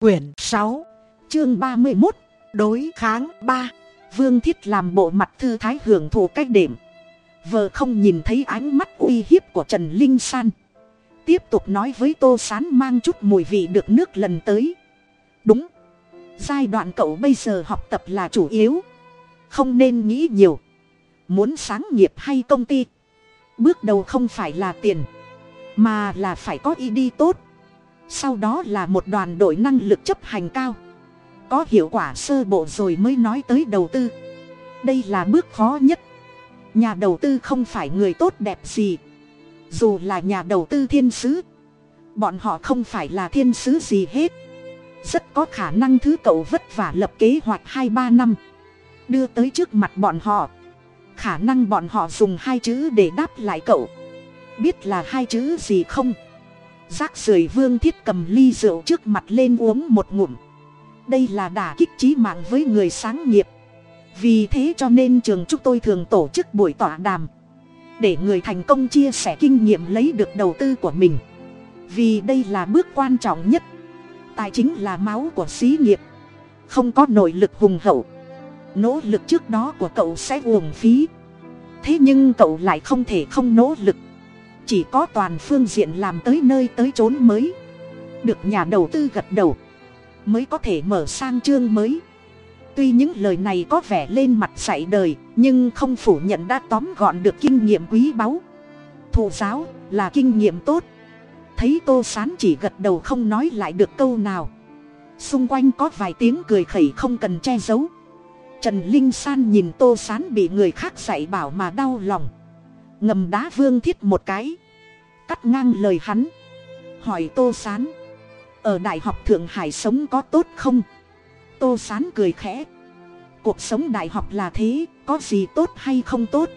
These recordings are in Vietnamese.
quyển sáu, chương ba mươi một đối kháng ba. Vương thiết làm bộ mặt thư thái hưởng thụ cách đệm. Vợ không nhìn thấy ánh mắt uy hiếp của trần linh san. Tiếp tục nói với tô sán mang chút mùi vị được nước lần tới. Đúng. Giai đoạn cậu bây giờ học tập là chủ yếu. Không nên nghĩ nhiều. Muốn sáng nghiệp hay công ty? Bước đầu không phải là tiền, mà là phải có ý đi tốt sau đó là một đoàn đội năng lực chấp hành cao. Có hiệu quả sơ bộ rồi mới nói tới đầu tư. Đây là bước khó nhất. Nhà đầu tư không phải người tốt đẹp gì. Dù là nhà đầu tư thiên sứ, bọn họ không phải là thiên sứ gì hết. Rất có khả năng thứ cậu vất vả lập kế hoạch hai ba năm. Đưa tới trước mặt bọn họ. Khả năng bọn họ dùng hai chữ để đáp lại cậu. Biết là hai chữ gì không? Rác rưởi vương thiết cầm ly rượu trước mặt lên uống một ngụm. Đây là đả kích trí mạng với người sáng nghiệp. Vì thế cho nên trường chúng tôi thường tổ chức buổi tọa đàm. Để người thành công chia sẻ kinh nghiệm lấy được đầu tư của mình. Vì đây là bước quan trọng nhất. Tài chính là máu của xí nghiệp. Không có nội lực hùng hậu. Nỗ lực trước đó của cậu sẽ uổng phí. Thế nhưng cậu lại không thể không nỗ lực chỉ có toàn phương diện làm tới nơi tới chốn mới. Được nhà đầu tư gật đầu, mới có thể mở sang chương mới. Tuy những lời này có vẻ lên mặt dạy đời, nhưng không phủ nhận đã tóm gọn được kinh nghiệm quý báu. Thụ giáo là kinh nghiệm tốt. Thấy tô sán chỉ gật đầu không nói lại được câu nào. Xung quanh có vài tiếng cười khẩy không cần che giấu. Trần linh san nhìn tô sán bị người khác dạy bảo mà đau lòng ngầm đá vương thiết một cái. Cắt ngang lời hắn. Hỏi tô sán, ở đại học thượng hải sống có tốt không? Tô sán cười khẽ, cuộc sống đại học là thế, có gì tốt hay không tốt?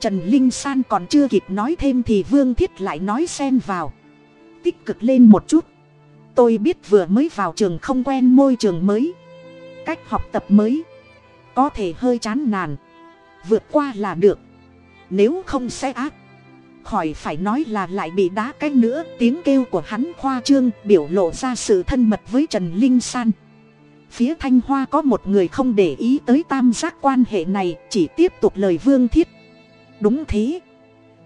Trần linh san còn chưa kịp nói thêm thì vương thiết lại nói xen vào. Tích cực lên một chút. Tôi biết vừa mới vào trường không quen môi trường mới. Cách học tập mới. Có thể hơi chán nản. Vượt qua là được nếu không sẽ ác. Khỏi phải nói là lại bị đá cái nữa, tiếng kêu của hắn khoa trương, biểu lộ ra sự thân mật với trần linh san. Phía thanh hoa có một người không để ý tới tam giác quan hệ này, chỉ tiếp tục lời vương thiết. Đúng thế.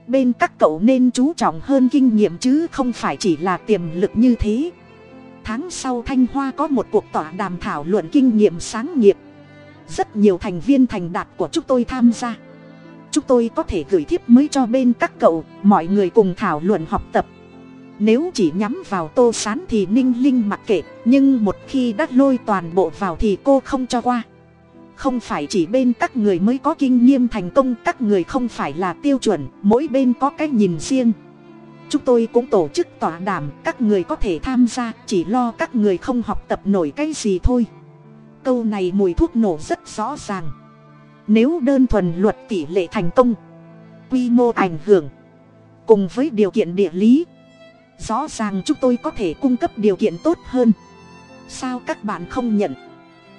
Bên các cậu nên chú trọng hơn kinh nghiệm chứ không phải chỉ là tiềm lực như thế. Tháng sau thanh hoa có một cuộc tọa đàm thảo luận kinh nghiệm sáng nghiệp. Rất nhiều thành viên thành đạt của chúng tôi tham gia chúng tôi có thể gửi thiếp mới cho bên các cậu, mọi người cùng thảo luận học tập. Nếu chỉ nhắm vào tô sán thì ninh linh mặc kệ, nhưng một khi đã lôi toàn bộ vào thì cô không cho qua. Không phải chỉ bên các người mới có kinh nghiệm thành công, các người không phải là tiêu chuẩn, mỗi bên có cái nhìn riêng. Chúng tôi cũng tổ chức tọa đàm, các người có thể tham gia, chỉ lo các người không học tập nổi cái gì thôi. Câu này mùi thuốc nổ rất rõ ràng nếu đơn thuần luật tỷ lệ thành công, quy mô ảnh hưởng, cùng với điều kiện địa lý, rõ ràng chúng tôi có thể cung cấp điều kiện tốt hơn. Sao các bạn không nhận?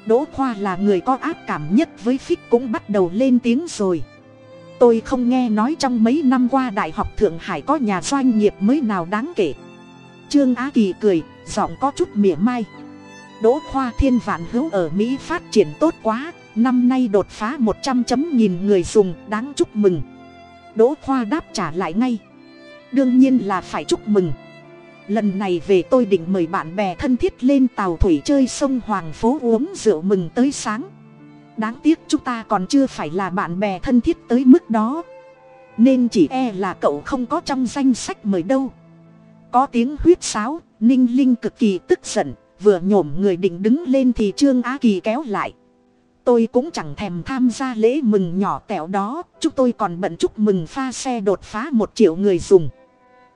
Đỗ khoa là người có ác cảm nhất với phích cũng bắt đầu lên tiếng rồi. Tôi không nghe nói trong mấy năm qua đại học thượng hải có nhà doanh nghiệp mới nào đáng kể. Trương á kỳ cười, giọng có chút mỉa mai. Đỗ khoa thiên vạn hữu ở mỹ phát triển tốt quá năm nay đột phá một trăm chấm nghìn người dùng, đáng chúc mừng. Đỗ khoa đáp trả lại ngay. Đương nhiên là phải chúc mừng. Lần này về tôi định mời bạn bè thân thiết lên tàu thủy chơi sông hoàng phố uống rượu mừng tới sáng. Đáng tiếc chúng ta còn chưa phải là bạn bè thân thiết tới mức đó. Nên chỉ e là cậu không có trong danh sách mời đâu. Có tiếng huyết sáo, ninh linh cực kỳ tức giận, vừa nhổm người định đứng lên thì trương á kỳ kéo lại tôi cũng chẳng thèm tham gia lễ mừng nhỏ tẹo đó, chúng tôi còn bận chúc mừng pha xe đột phá một triệu người dùng.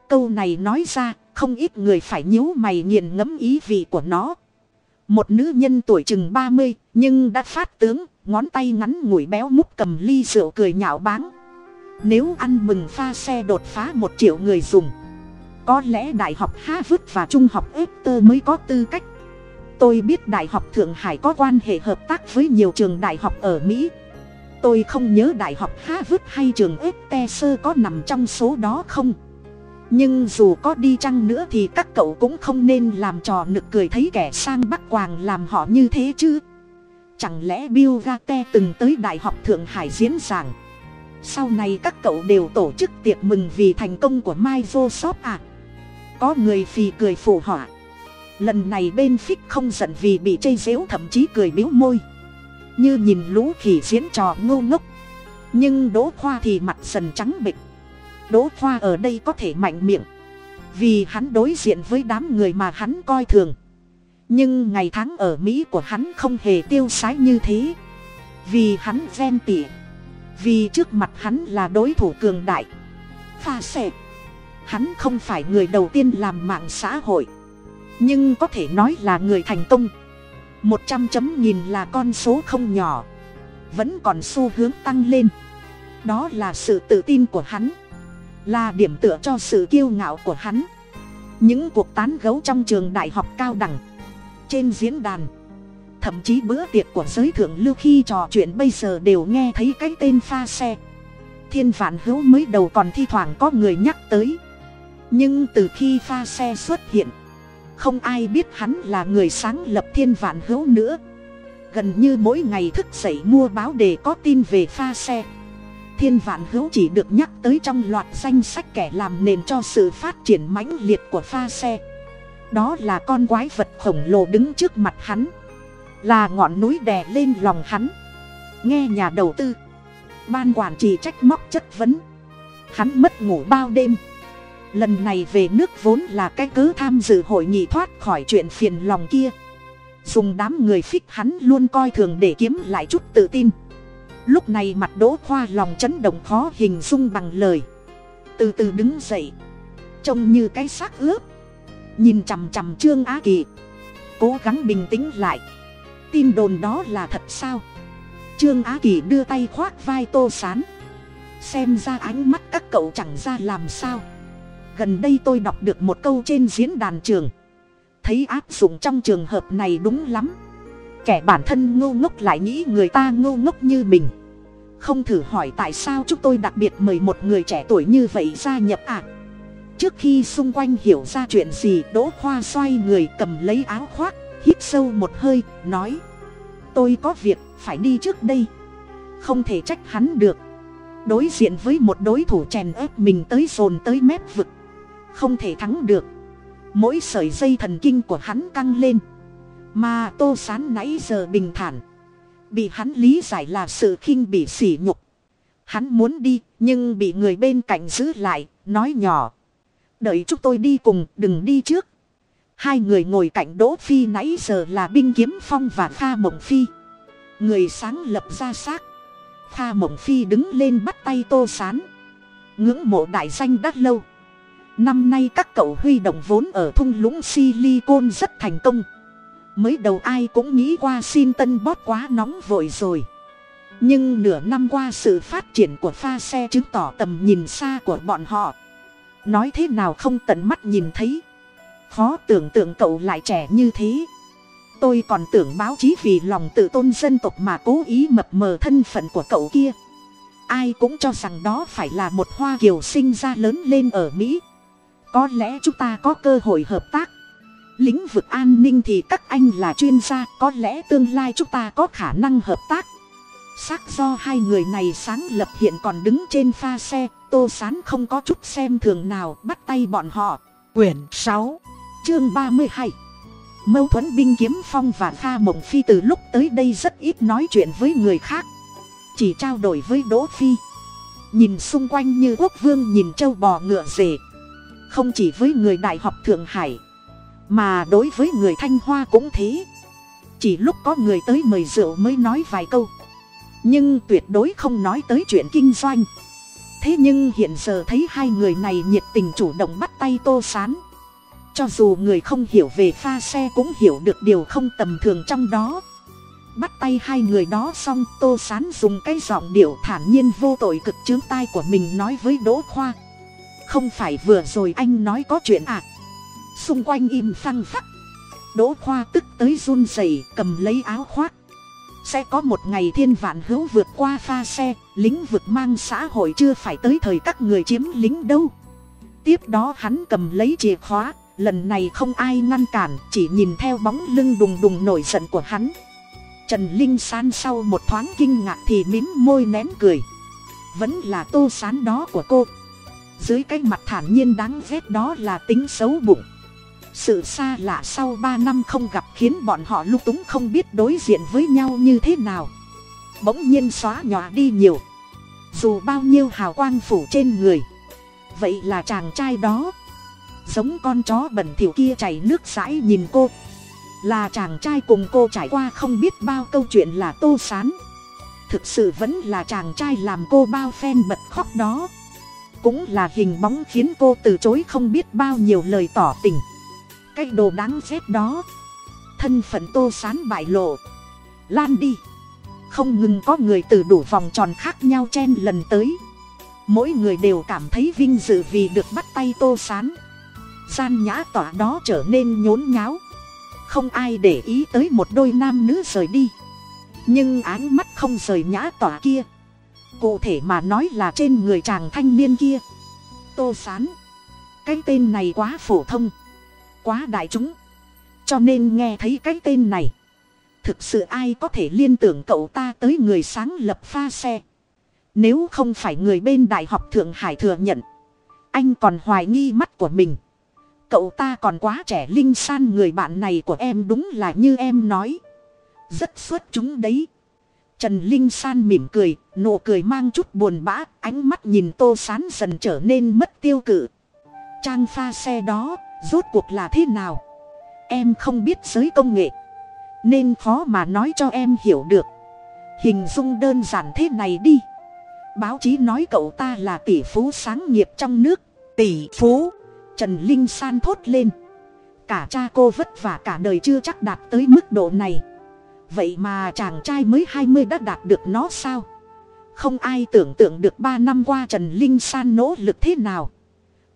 Câu này nói ra, không ít người phải nhíu mày nghiền ngẫm ý vị của nó. Một nữ nhân tuổi chừng ba mươi, nhưng đã phát tướng, ngón tay ngắn ngủi béo múc cầm ly rượu cười nhạo báng. Nếu ăn mừng pha xe đột phá một triệu người dùng, có lẽ đại học harvard và trung học Esther mới có tư cách tôi biết đại học thượng hải có quan hệ hợp tác với nhiều trường đại học ở mỹ. Tôi không nhớ đại học harvard hay trường Esther có nằm trong số đó không. Nhưng dù có đi chăng nữa thì các cậu cũng không nên làm trò nực cười thấy kẻ sang bắc quàng làm họ như thế chứ. Chẳng lẽ bill gate từng tới đại học thượng hải diễn giảng? Sau này các cậu đều tổ chức tiệc mừng vì thành công của microsoft à? Có người phì cười phù họa lần này bên phích không giận vì bị chây dếu thậm chí cười biếu môi. Như nhìn lũ khỉ diễn trò ngô ngốc. Nhưng đỗ khoa thì mặt dần trắng bịch đỗ khoa ở đây có thể mạnh miệng. Vì hắn đối diện với đám người mà hắn coi thường. Nhưng ngày tháng ở mỹ của hắn không hề tiêu sái như thế. Vì hắn ghen tỉ vì trước mặt hắn là đối thủ cường đại. Pha xẹp hắn không phải người đầu tiên làm mạng xã hội nhưng có thể nói là người thành công. Một trăm chấm nghìn là con số không nhỏ. Vẫn còn xu hướng tăng lên. Đó là sự tự tin của hắn. Là điểm tựa cho sự kiêu ngạo của hắn. Những cuộc tán gấu trong trường đại học cao đẳng. Trên diễn đàn. Thậm chí bữa tiệc của giới thượng lưu khi trò chuyện bây giờ đều nghe thấy cái tên pha xe. Thiên vạn hữu mới đầu còn thi thoảng có người nhắc tới. Nhưng từ khi pha xe xuất hiện không ai biết hắn là người sáng lập thiên vạn hữu nữa. Gần như mỗi ngày thức dậy mua báo để có tin về pha xe. Thiên vạn hữu chỉ được nhắc tới trong loạt danh sách kẻ làm nền cho sự phát triển mãnh liệt của pha xe. Đó là con quái vật khổng lồ đứng trước mặt hắn. Là ngọn núi đè lên lòng hắn. Nghe nhà đầu tư, ban quản trị trách móc chất vấn. Hắn mất ngủ bao đêm lần này về nước vốn là cái cớ tham dự hội nghị thoát khỏi chuyện phiền lòng kia. Dùng đám người phích hắn luôn coi thường để kiếm lại chút tự tin. Lúc này mặt đỗ khoa lòng chấn động khó hình dung bằng lời. Từ từ đứng dậy. Trông như cái xác ướp. Nhìn chằm chằm trương á kỳ. Cố gắng bình tĩnh lại. Tin đồn đó là thật sao? Trương á kỳ đưa tay khoác vai tô sán. Xem ra ánh mắt các cậu chẳng ra làm sao gần đây tôi đọc được một câu trên diễn đàn trường. Thấy áp dụng trong trường hợp này đúng lắm. Kẻ bản thân ngô ngốc lại nghĩ người ta ngô ngốc như mình. Không thử hỏi tại sao chúng tôi đặc biệt mời một người trẻ tuổi như vậy gia nhập ạ? À? trước khi xung quanh hiểu ra chuyện gì, đỗ khoa xoay người cầm lấy áo khoác, hít sâu một hơi, nói, tôi có việc, phải đi trước đây. Không thể trách hắn được. Đối diện với một đối thủ chèn ép mình tới dồn tới mép vực không thể thắng được. Mỗi sợi dây thần kinh của hắn căng lên. Mà tô sán nãy giờ bình thản. Bị hắn lý giải là sự khinh bị sỉ nhục. Hắn muốn đi, nhưng bị người bên cạnh giữ lại, nói nhỏ. Đợi chúng tôi đi cùng, đừng đi trước. Hai người ngồi cạnh đỗ phi nãy giờ là binh kiếm phong và Pha mộng phi. Người sáng lập ra xác. Pha mộng phi đứng lên bắt tay tô sán. Ngưỡng mộ đại danh đắt lâu năm nay các cậu huy động vốn ở thung lũng silicon rất thành công. Mới đầu ai cũng nghĩ qua xin tân bót quá nóng vội rồi. Nhưng nửa năm qua sự phát triển của pha xe chứng tỏ tầm nhìn xa của bọn họ. Nói thế nào không tận mắt nhìn thấy. Khó tưởng tượng cậu lại trẻ như thế. Tôi còn tưởng báo chí vì lòng tự tôn dân tộc mà cố ý mập mờ thân phận của cậu kia. Ai cũng cho rằng đó phải là một hoa kiều sinh ra lớn lên ở mỹ có lẽ chúng ta có cơ hội hợp tác. Lĩnh vực an ninh thì các anh là chuyên gia, có lẽ tương lai chúng ta có khả năng hợp tác. Xác do hai người này sáng lập hiện còn đứng trên pha xe, tô sán không có chút xem thường nào, bắt tay bọn họ. Quyển sáu, chương ba mươi hai. Mâu thuẫn binh kiếm phong và kha mộng phi từ lúc tới đây rất ít nói chuyện với người khác. Chỉ trao đổi với đỗ phi. Nhìn xung quanh như quốc vương nhìn châu bò ngựa rể không chỉ với người đại học thượng hải, mà đối với người thanh hoa cũng thế. Chỉ lúc có người tới mời rượu mới nói vài câu. Nhưng tuyệt đối không nói tới chuyện kinh doanh. Thế nhưng hiện giờ thấy hai người này nhiệt tình chủ động bắt tay tô sán. Cho dù người không hiểu về pha xe cũng hiểu được điều không tầm thường trong đó. Bắt tay hai người đó xong, tô sán dùng cái giọng điệu thản nhiên vô tội cực chướng tai của mình nói với đỗ khoa không phải vừa rồi anh nói có chuyện à? Xung quanh im phăng phắc. Đỗ khoa tức tới run rẩy, cầm lấy áo khoác. Sẽ có một ngày thiên vạn hữu vượt qua pha xe, lĩnh vực mang xã hội chưa phải tới thời các người chiếm lính đâu. Tiếp đó hắn cầm lấy chìa khóa, lần này không ai ngăn cản, chỉ nhìn theo bóng lưng đùng đùng nổi giận của hắn. Trần linh san sau một thoáng kinh ngạc thì mím môi nén cười. Vẫn là tô sán đó của cô dưới cái mặt thản nhiên đáng ghét đó là tính xấu bụng. Sự xa lạ sau ba năm không gặp khiến bọn họ lung túng không biết đối diện với nhau như thế nào. Bỗng nhiên xóa nhòa đi nhiều. Dù bao nhiêu hào quang phủ trên người. Vậy là chàng trai đó. Giống con chó bẩn thỉu kia chảy nước dãi nhìn cô. Là chàng trai cùng cô trải qua không biết bao câu chuyện là tô sán. Thực sự vẫn là chàng trai làm cô bao phen bật khóc đó cũng là hình bóng khiến cô từ chối không biết bao nhiêu lời tỏ tình. Cái đồ đáng ghét đó. Thân phận tô sán bại lộ. Lan đi. Không ngừng có người từ đủ vòng tròn khác nhau chen lần tới. Mỗi người đều cảm thấy vinh dự vì được bắt tay tô sán. Gian nhã tỏa đó trở nên nhốn nháo. Không ai để ý tới một đôi nam nữ rời đi. Nhưng áng mắt không rời nhã tỏa kia cụ thể mà nói là trên người chàng thanh niên kia. Tô sán cái tên này quá phổ thông, quá đại chúng. Cho nên nghe thấy cái tên này, thực sự ai có thể liên tưởng cậu ta tới người sáng lập pha xe? Nếu không phải người bên đại học thượng hải thừa nhận, anh còn hoài nghi mắt của mình. Cậu ta còn quá trẻ linh san người bạn này của em đúng là như em nói. Rất xuất chúng đấy trần linh san mỉm cười, nụ cười mang chút buồn bã, ánh mắt nhìn tô sán dần trở nên mất tiêu cự. Trang pha xe đó, rốt cuộc là thế nào? Em không biết giới công nghệ, nên khó mà nói cho em hiểu được. Hình dung đơn giản thế này đi. Báo chí nói cậu ta là tỷ phú sáng nghiệp trong nước. Tỷ phú? Trần linh san thốt lên. Cả cha cô vất vả cả đời chưa chắc đạt tới mức độ này vậy mà chàng trai mới hai mươi đã đạt được nó sao? Không ai tưởng tượng được ba năm qua trần linh san nỗ lực thế nào.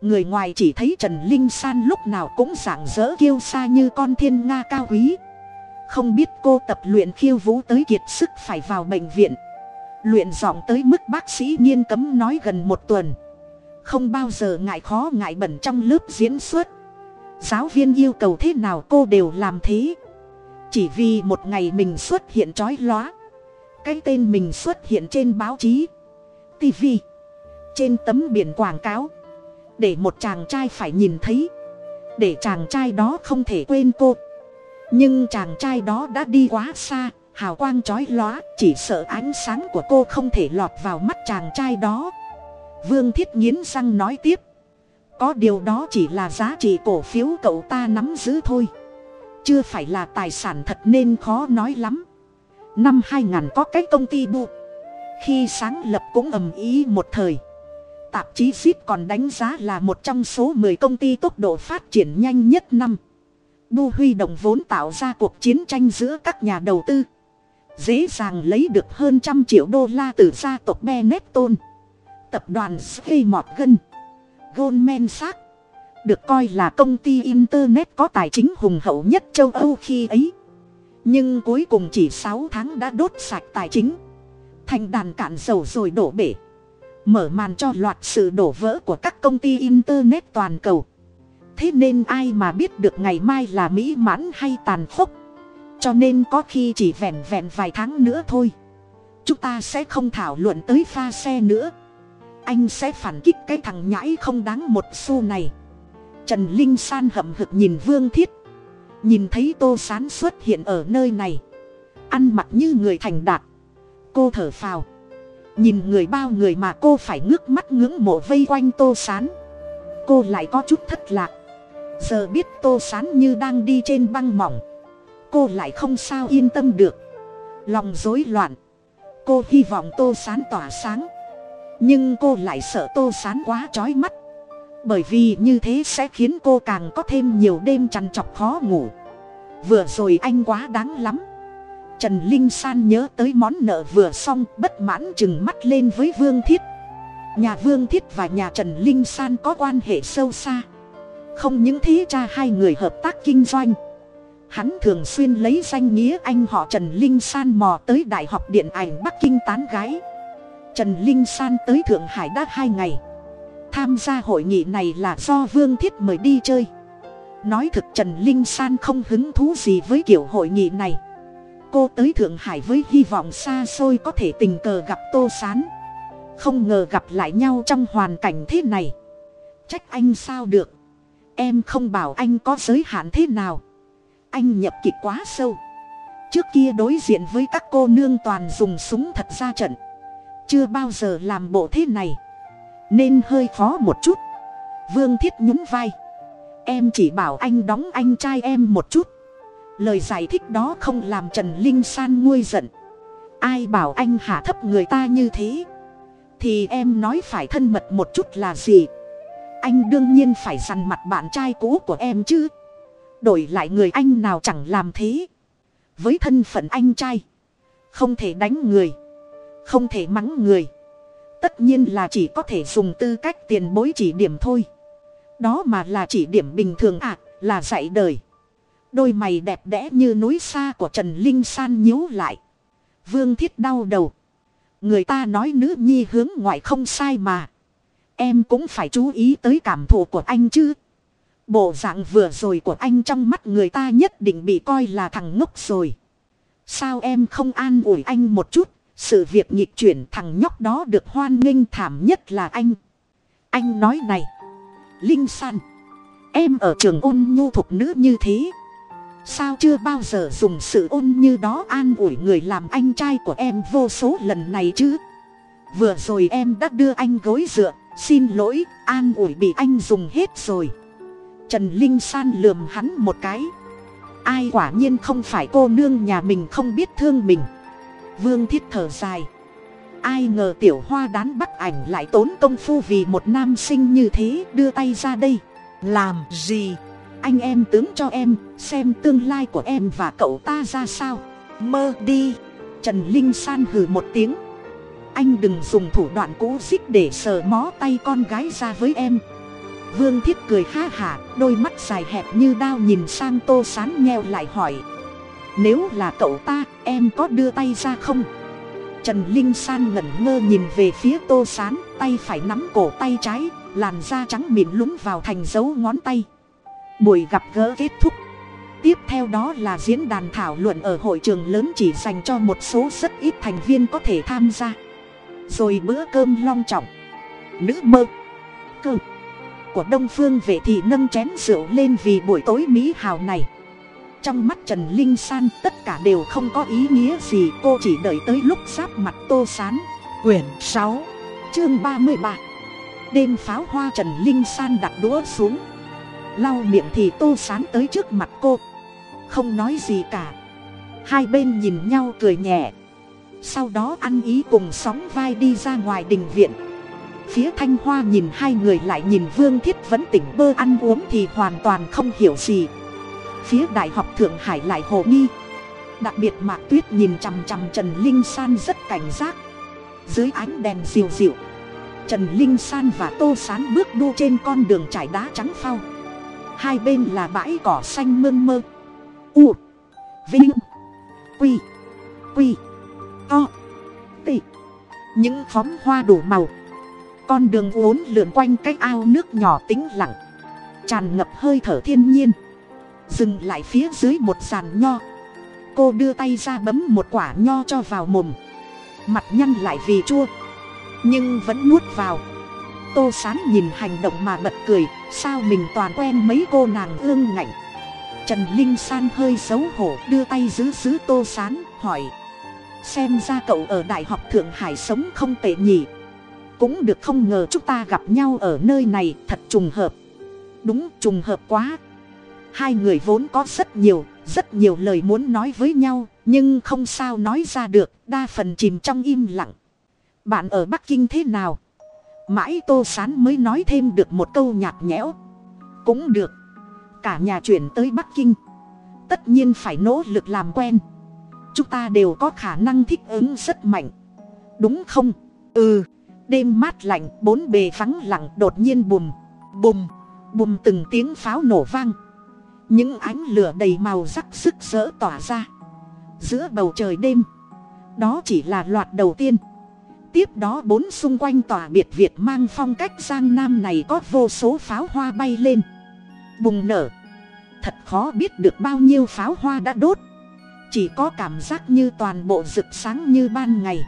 Người ngoài chỉ thấy trần linh san lúc nào cũng rạng rỡ kiêu xa như con thiên nga cao quý. Không biết cô tập luyện khiêu vũ tới kiệt sức phải vào bệnh viện. Luyện giọng tới mức bác sĩ nghiêm cấm nói gần một tuần. Không bao giờ ngại khó ngại bẩn trong lớp diễn xuất. Giáo viên yêu cầu thế nào cô đều làm thế chỉ vì một ngày mình xuất hiện trói lóa. Cái tên mình xuất hiện trên báo chí tv trên tấm biển quảng cáo. Để một chàng trai phải nhìn thấy. Để chàng trai đó không thể quên cô. Nhưng chàng trai đó đã đi quá xa, hào quang trói lóa, chỉ sợ ánh sáng của cô không thể lọt vào mắt chàng trai đó. Vương thiết nghiến răng nói tiếp. Có điều đó chỉ là giá trị cổ phiếu cậu ta nắm giữ thôi chưa phải là tài sản thật nên khó nói lắm. Năm 2000 có cái công ty bu khi sáng lập cũng ầm ý một thời. Tạp chí zip còn đánh giá là một trong số 10 công ty tốc độ phát triển nhanh nhất năm. Bu huy động vốn tạo ra cuộc chiến tranh giữa các nhà đầu tư. Dễ dàng lấy được hơn trăm triệu đô la từ gia tộc benetton. Tập đoàn Sky Morgan, Goldman Sachs, được coi là công ty Internet có tài chính hùng hậu nhất châu Âu khi ấy. Nhưng cuối cùng chỉ sáu tháng đã đốt sạch tài chính. Thành đàn cạn dầu rồi đổ bể. Mở màn cho loạt sự đổ vỡ của các công ty Internet toàn cầu. Thế nên ai mà biết được ngày mai là mỹ mãn hay tàn khốc. Cho nên có khi chỉ vẹn vẹn vài tháng nữa thôi. Chúng ta sẽ không thảo luận tới pha xe nữa anh sẽ phản kích cái thằng nhãi không đáng một xu này trần linh san hậm hực nhìn vương thiết. Nhìn thấy tô sán xuất hiện ở nơi này. Ăn mặc như người thành đạt. Cô thở phào. Nhìn người bao người mà cô phải ngước mắt ngưỡng mộ vây quanh tô sán. Cô lại có chút thất lạc. Giờ biết tô sán như đang đi trên băng mỏng. Cô lại không sao yên tâm được. Lòng rối loạn. Cô hy vọng tô sán tỏa sáng. Nhưng cô lại sợ tô sán quá trói mắt bởi vì như thế sẽ khiến cô càng có thêm nhiều đêm chằn chọc khó ngủ. Vừa rồi anh quá đáng lắm. Trần linh san nhớ tới món nợ vừa xong, bất mãn chừng mắt lên với vương thiết. Nhà vương thiết và nhà trần linh san có quan hệ sâu xa. Không những thế, cha hai người hợp tác kinh doanh. Hắn thường xuyên lấy danh nghĩa anh họ trần linh san mò tới đại học điện ảnh bắc kinh tán gái. Trần linh san tới thượng hải đã hai ngày tham gia hội nghị này là do vương thiết mời đi chơi. Nói thực trần linh san không hứng thú gì với kiểu hội nghị này. Cô tới thượng hải với hy vọng xa xôi có thể tình cờ gặp tô s á n không ngờ gặp lại nhau trong hoàn cảnh thế này. Trách anh sao được? Em không bảo anh có giới hạn thế nào. Anh nhập kịch quá sâu. Trước kia đối diện với các cô nương toàn dùng súng thật ra trận. Chưa bao giờ làm bộ thế này nên hơi khó một chút. Vương thiết nhún vai. Em chỉ bảo anh đóng anh trai em một chút. Lời giải thích đó không làm trần linh san nguôi giận. Ai bảo anh hạ thấp người ta như thế? Thì em nói phải thân mật một chút là gì? Anh đương nhiên phải dằn mặt bạn trai cũ của em chứ. Đổi lại người anh nào chẳng làm thế? Với thân phận anh trai, không thể đánh người, không thể mắng người tất nhiên là chỉ có thể dùng tư cách tiền bối chỉ điểm thôi. Đó mà là chỉ điểm bình thường ạ à, là dạy đời. Đôi mày đẹp đẽ như núi xa của trần linh san nhíu lại. Vương thiết đau đầu. Người ta nói nữ nhi hướng ngoại không sai mà. Em cũng phải chú ý tới cảm thụ của anh chứ. Bộ dạng vừa rồi của anh trong mắt người ta nhất định bị coi là thằng ngốc rồi. Sao em không an ủi anh một chút? Sự việc nhịp chuyển thằng nhóc đó được hoan nghênh thảm nhất là anh. Anh nói này. Linh san. Em ở trường ôn nhu thục nữ như thế. Sao chưa bao giờ dùng sự ôn như đó an ủi người làm anh trai của em vô số lần này chứ? Vừa rồi em đã đưa anh gối dựa. Xin lỗi, an ủi bị anh dùng hết rồi. Trần linh san lườm hắn một cái. Ai quả nhiên không phải cô nương nhà mình không biết thương mình vương thiết thở dài. Ai ngờ tiểu hoa đán bắt ảnh lại tốn công phu vì một nam sinh như thế đưa tay ra đây. Làm gì? Anh em tướng cho em, xem tương lai của em và cậu ta ra sao. Mơ đi. Trần linh san hừ một tiếng. Anh đừng dùng thủ đoạn cũ xích để sờ mó tay con gái ra với em. Vương thiết cười ha hả, đôi mắt dài hẹp như đao nhìn sang tô sán nheo lại hỏi nếu là cậu ta, em có đưa tay ra không? Trần linh san ngẩn ngơ nhìn về phía tô sán, tay phải nắm cổ tay trái, làn da trắng mịn lúng vào thành dấu ngón tay. Buổi gặp gỡ kết thúc. Tiếp theo đó là diễn đàn thảo luận ở hội trường lớn chỉ dành cho một số rất ít thành viên có thể tham gia. Rồi bữa cơm long trọng. Nữ mơ. Cơ. Của đông phương vệ thị nâng chén rượu lên vì buổi tối mỹ hào này trong mắt trần linh san, tất cả đều không có ý nghĩa gì. Cô chỉ đợi tới lúc giáp mặt tô sán. Quyển sáu, chương ba mươi ba. Đêm pháo hoa trần linh san đặt đũa xuống. Lau miệng thì tô sán tới trước mặt cô. Không nói gì cả. Hai bên nhìn nhau cười nhẹ. Sau đó ăn ý cùng sóng vai đi ra ngoài đình viện. Phía thanh hoa nhìn hai người lại nhìn vương thiết vẫn tỉnh bơ ăn uống thì hoàn toàn không hiểu gì phía đại học thượng hải lại hồ nghi. Đặc biệt mạc tuyết nhìn chằm chằm trần linh san rất cảnh giác. Dưới ánh đèn dịu dịu trần linh san và tô sán bước đu trên con đường trải đá trắng phao. Hai bên là bãi cỏ xanh mơn mơ. U, vinh, quy quy, to, tị. Những khóm hoa đủ màu. Con đường uốn lượn quanh cái ao nước nhỏ tĩnh lặng, tràn ngập hơi thở thiên nhiên dừng lại phía dưới một sàn nho. Cô đưa tay ra bấm một quả nho cho vào mồm. Mặt nhăn lại vì chua. Nhưng vẫn nuốt vào. Tô sán nhìn hành động mà bật cười, sao mình toàn quen mấy cô nàng ương ngạnh? Trần linh san hơi xấu hổ đưa tay giữ giữ tô sán, hỏi. Xem ra cậu ở đại học thượng hải sống không tệ nhỉ? Cũng được không ngờ chúng ta gặp nhau ở nơi này, thật trùng hợp. Đúng, trùng hợp quá hai người vốn có rất nhiều rất nhiều lời muốn nói với nhau, nhưng không sao nói ra được, đa phần chìm trong im lặng. Bạn ở bắc kinh thế nào? Mãi tô sán mới nói thêm được một câu nhạt nhẽo. Cũng được. Cả nhà chuyển tới bắc kinh. Tất nhiên phải nỗ lực làm quen. Chúng ta đều có khả năng thích ứng rất mạnh. Đúng không? Ừ. Đêm mát lạnh, bốn bề vắng lặng đột nhiên bùm bùm bùm từng tiếng pháo nổ vang những ánh lửa đầy màu sắc sức rỡ tỏa ra. Giữa bầu trời đêm, đó chỉ là loạt đầu tiên. Tiếp đó bốn xung quanh tòa biệt việt mang phong cách giang nam này có vô số pháo hoa bay lên. Bùng nở. Thật khó biết được bao nhiêu pháo hoa đã đốt. Chỉ có cảm giác như toàn bộ rực sáng như ban ngày.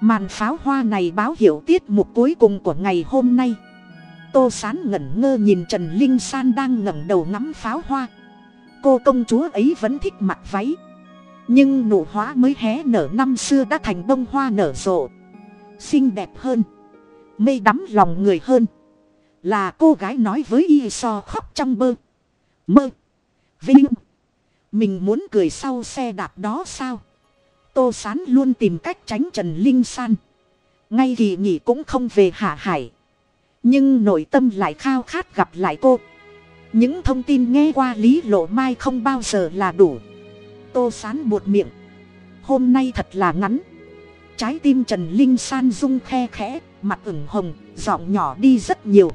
Màn pháo hoa này báo hiệu tiết mục cuối cùng của ngày hôm nay tô sán ngẩn ngơ nhìn trần linh san đang ngẩng đầu ngắm pháo hoa. Cô công chúa ấy vẫn thích mặc váy. Nhưng nụ hóa mới hé nở năm xưa đã thành bông hoa nở rộ. Xinh đẹp hơn. Mê đắm lòng người hơn. Là cô gái nói với y so khóc trong bơ. Mơ. Vinh. Mình muốn cười sau xe đạp đó sao? Tô sán luôn tìm cách tránh trần linh san. Ngay kỳ nghỉ cũng không về hạ hải nhưng nội tâm lại khao khát gặp lại cô. Những thông tin nghe qua lý lộ mai không bao giờ là đủ. Tô sán buột miệng. Hôm nay thật là ngắn. Trái tim trần linh san rung khe khẽ, mặt ửng hồng, giọng nhỏ đi rất nhiều.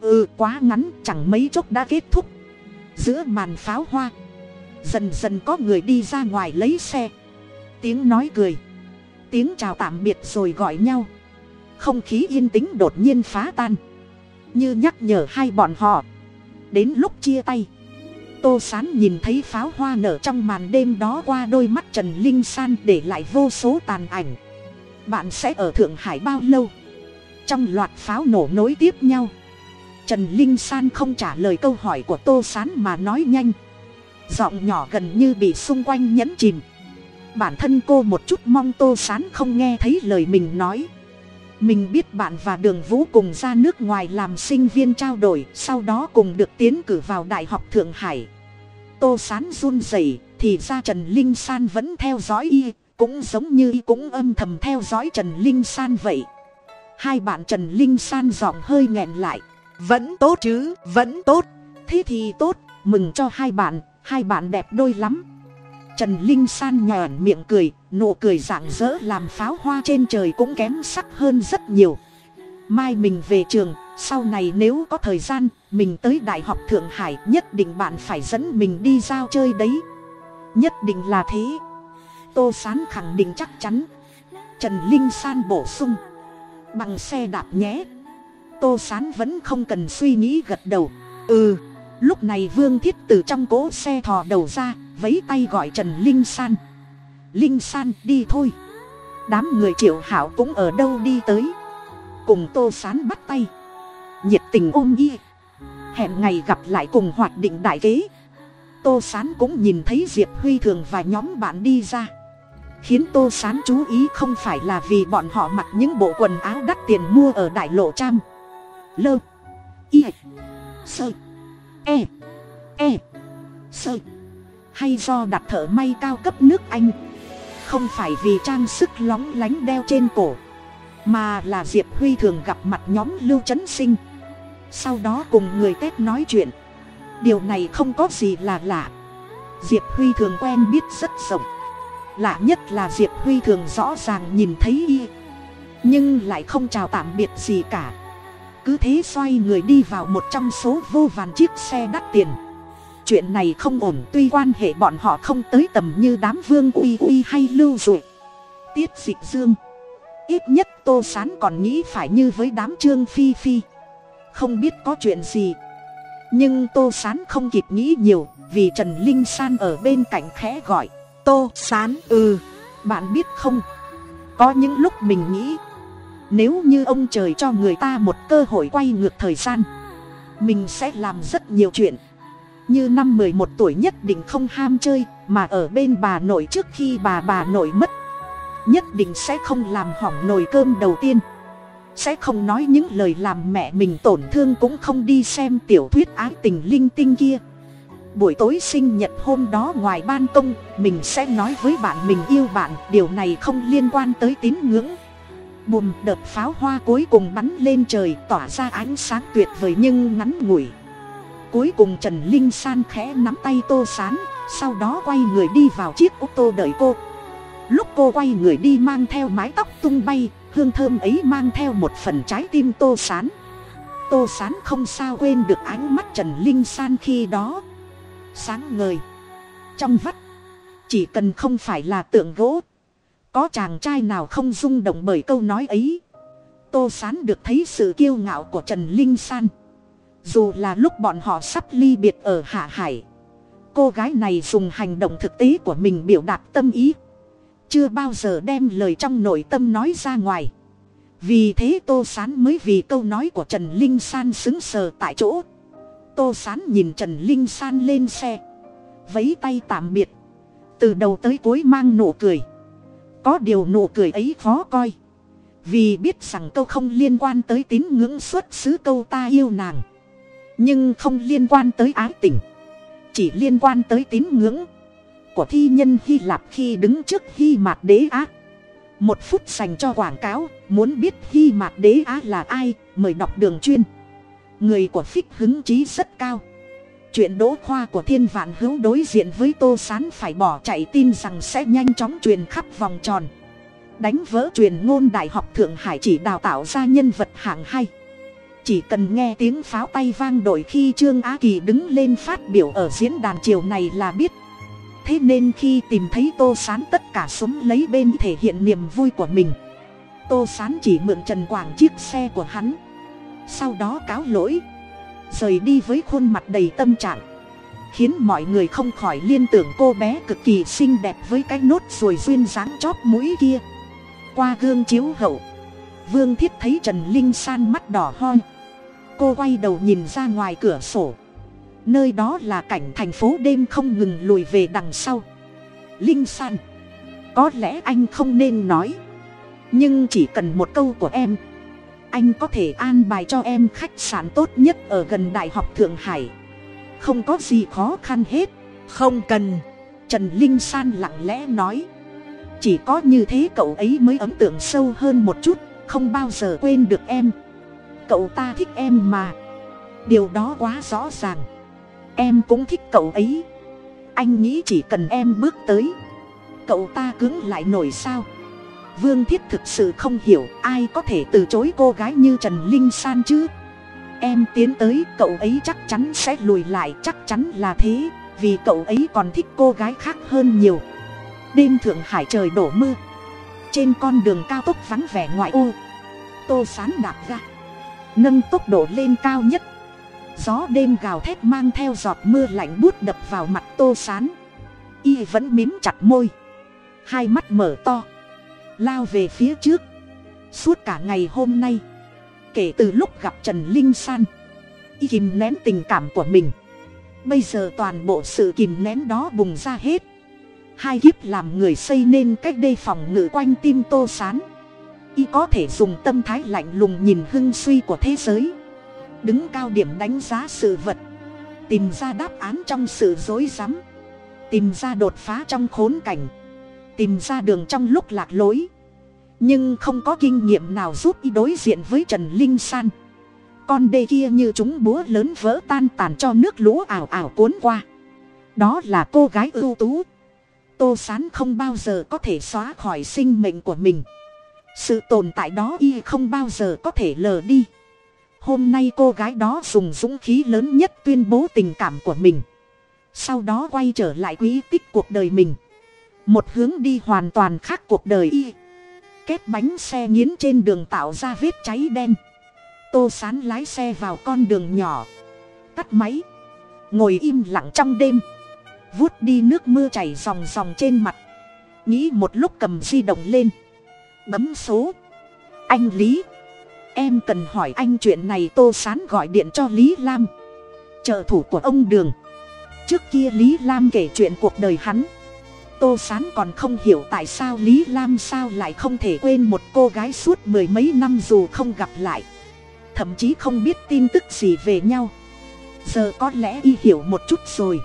Ừ quá ngắn, chẳng mấy chốc đã kết thúc. Giữa màn pháo hoa, dần dần có người đi ra ngoài lấy xe. Tiếng nói cười. Tiếng chào tạm biệt rồi gọi nhau không khí yên tĩnh đột nhiên phá tan. Như nhắc nhở hai bọn họ. Đến lúc chia tay. Tô sán nhìn thấy pháo hoa nở trong màn đêm đó qua đôi mắt trần linh san để lại vô số tàn ảnh. Bạn sẽ ở thượng hải bao lâu? Trong loạt pháo nổ nối tiếp nhau. Trần linh san không trả lời câu hỏi của tô sán mà nói nhanh. Giọng nhỏ gần như bị xung quanh nhẫn chìm. Bản thân cô một chút mong tô sán không nghe thấy lời mình nói mình biết bạn và đường vũ cùng ra nước ngoài làm sinh viên trao đổi, sau đó cùng được tiến cử vào đại học thượng hải. Tô sán run rẩy, thì ra trần linh san vẫn theo dõi y, cũng giống như y cũng âm thầm theo dõi trần linh san vậy. Hai bạn trần linh san giọng hơi nghẹn lại. Vẫn tốt chứ, vẫn tốt. Thế thì tốt, mừng cho hai bạn hai bạn đẹp đôi lắm trần linh san nhòn miệng cười, nụ cười rạng rỡ làm pháo hoa trên trời cũng kém sắc hơn rất nhiều. Mai mình về trường, sau này nếu có thời gian, mình tới đại học thượng hải, nhất định bạn phải dẫn mình đi giao chơi đấy. Nhất định là thế. Tô sán khẳng định chắc chắn. Trần linh san bổ sung. Bằng xe đạp nhé. Tô sán vẫn không cần suy nghĩ gật đầu. Ừ lúc này vương thiết từ trong cỗ xe thò đầu ra vấy tay gọi trần linh san. Linh san đi thôi. Đám người triệu hảo cũng ở đâu đi tới. Cùng tô sán bắt tay. Nhiệt tình ôm y. Hẹn ngày gặp lại cùng hoạt định đại kế. Tô sán cũng nhìn thấy diệp huy thường và nhóm bạn đi ra. Khiến tô sán chú ý không phải là vì bọn họ mặc những bộ quần áo đắt tiền mua ở đại lộ trăm lơ. Y. Sơ. E. E. Sơ hay do đặt thợ may cao cấp nước anh. Không phải vì trang sức lóng lánh đeo trên cổ, mà là diệp huy thường gặp mặt nhóm lưu trấn sinh. Sau đó cùng người tết nói chuyện. Điều này không có gì là lạ. Diệp huy thường quen biết rất rộng. Lạ nhất là diệp huy thường rõ ràng nhìn thấy y, nhưng lại không chào tạm biệt gì cả. Cứ thế xoay người đi vào một trong số vô vàn chiếc xe đắt tiền chuyện này không ổn, tuy quan hệ bọn họ không tới tầm như đám vương uy uy hay lưu dụ. Tiết dịch dương. Ít nhất tô sán còn nghĩ phải như với đám trương phi phi. Không biết có chuyện gì. Nhưng tô sán không kịp nghĩ nhiều, vì trần linh san ở bên cạnh khẽ gọi, tô sán ừ bạn biết không? Có những lúc mình nghĩ, nếu như ông trời cho người ta một cơ hội quay ngược thời gian, mình sẽ làm rất nhiều chuyện như năm mười một tuổi nhất định không ham chơi, mà ở bên bà nội trước khi bà bà nội mất, nhất định sẽ không làm hỏng nồi cơm đầu tiên. Sẽ không nói những lời làm mẹ mình tổn thương cũng không đi xem tiểu thuyết ái tình linh tinh kia. Buổi tối sinh nhật hôm đó ngoài ban công, mình sẽ nói với bạn mình yêu bạn, điều này không liên quan tới tín ngưỡng. Bùm đợt pháo hoa cuối cùng bắn lên trời, tỏa ra ánh sáng tuyệt vời nhưng ngắn ngủi cuối cùng trần linh san khẽ nắm tay tô sán, sau đó quay người đi vào chiếc ô tô đợi cô. Lúc cô quay người đi mang theo mái tóc tung bay, hương thơm ấy mang theo một phần trái tim tô sán. Tô sán không sao quên được ánh mắt trần linh san khi đó. Sáng ngời. Trong vắt. Chỉ cần không phải là tượng gỗ, có chàng trai nào không rung động bởi câu nói ấy? Tô sán được thấy sự kiêu ngạo của trần linh san dù là lúc bọn họ sắp ly biệt ở hạ hải, cô gái này dùng hành động thực tế của mình biểu đạt tâm ý. Chưa bao giờ đem lời trong nội tâm nói ra ngoài. Vì thế tô sán mới vì câu nói của trần linh san xứng sờ tại chỗ. Tô sán nhìn trần linh san lên xe vấy tay tạm biệt. Từ đầu tới cuối mang nụ cười. Có điều nụ cười ấy khó coi. Vì biết rằng câu không liên quan tới tín ngưỡng xuất xứ câu ta yêu nàng nhưng không liên quan tới ái tình. Chỉ liên quan tới tín ngưỡng của thi nhân hy lạp khi đứng trước hy mạt đế á. Một phút dành cho quảng cáo, muốn biết hy mạt đế á là ai, mời đọc đường chuyên. Người của phích hứng chí rất cao. Chuyện đỗ khoa của thiên vạn hữu đối diện với tô s á n phải bỏ chạy tin rằng sẽ nhanh chóng truyền khắp vòng tròn. Đánh vỡ truyền ngôn đại học thượng hải chỉ đào tạo ra nhân vật hạng hay chỉ cần nghe tiếng pháo tay vang đổi khi trương á kỳ đứng lên phát biểu ở diễn đàn chiều này là biết. Thế nên khi tìm thấy tô s á n tất cả súng lấy bên thể hiện niềm vui của mình. Tô s á n chỉ mượn trần quảng chiếc xe của hắn. Sau đó cáo lỗi. Rời đi với khuôn mặt đầy tâm trạng. Khiến mọi người không khỏi liên tưởng cô bé cực kỳ xinh đẹp với cái nốt ruồi duyên dáng chóp mũi kia. Qua gương chiếu hậu, vương thiết thấy trần linh san mắt đỏ hoi cô quay đầu nhìn ra ngoài cửa sổ. Nơi đó là cảnh thành phố đêm không ngừng lùi về đằng sau. Linh san, có lẽ anh không nên nói. Nhưng chỉ cần một câu của em, anh có thể an bài cho em khách sạn tốt nhất ở gần đại học thượng hải. Không có gì khó khăn hết. Không cần. Trần linh san lặng lẽ nói. Chỉ có như thế cậu ấy mới ấn tượng sâu hơn một chút, không bao giờ quên được em cậu ta thích em mà. Điều đó quá rõ ràng. Em cũng thích cậu ấy. Anh nghĩ chỉ cần em bước tới, cậu ta cứng lại nổi sao? Vương thiết thực sự không hiểu ai có thể từ chối cô gái như trần linh san chứ? Em tiến tới, cậu ấy chắc chắn sẽ lùi lại, chắc chắn là thế, vì cậu ấy còn thích cô gái khác hơn nhiều. Đêm thượng hải trời đổ mưa. Trên con đường cao tốc vắng vẻ ngoại ô, tô sán đạp ra nâng tốc độ lên cao nhất. Gió đêm gào thét mang theo giọt mưa lạnh bút đập vào mặt tô sán. Y vẫn mím chặt môi. Hai mắt mở to. Lao về phía trước. Suốt cả ngày hôm nay, kể từ lúc gặp trần linh san, y kìm nén tình cảm của mình. Bây giờ toàn bộ sự kìm nén đó bùng ra hết. Hai kiếp làm người xây nên cách đây phòng ngự quanh tim tô sán y có thể dùng tâm thái lạnh lùng nhìn hưng suy của thế giới. Đứng cao điểm đánh giá sự vật. Tìm ra đáp án trong sự dối rắm. Tìm ra đột phá trong khốn cảnh. Tìm ra đường trong lúc lạc lối. Nhưng không có kinh nghiệm nào giúp y đối diện với trần linh san. Con đê kia như chúng búa lớn vỡ tan tàn cho nước lũ ảo ảo cuốn qua. Đó là cô gái ưu tú. Tô sán không bao giờ có thể xóa khỏi sinh mệnh của mình sự tồn tại đó y không bao giờ có thể lờ đi. Hôm nay cô gái đó dùng dũng khí lớn nhất tuyên bố tình cảm của mình. Sau đó quay trở lại quỹ tích cuộc đời mình. Một hướng đi hoàn toàn khác cuộc đời y. Két bánh xe nghiến trên đường tạo ra vết cháy đen. Tô sán lái xe vào con đường nhỏ. Tắt máy. Ngồi im lặng trong đêm. Vuốt đi nước mưa chảy ròng ròng trên mặt. Nghĩ một lúc cầm di động lên bấm số. Anh lý. Em cần hỏi anh chuyện này tô sán gọi điện cho lý lam. Trợ thủ của ông đường. Trước kia lý lam kể chuyện cuộc đời hắn. Tô s á n còn không hiểu tại sao lý lam sao lại không thể quên một cô gái suốt mười mấy năm dù không gặp lại. Thậm chí không biết tin tức gì về nhau. Giờ có lẽ y hiểu một chút rồi.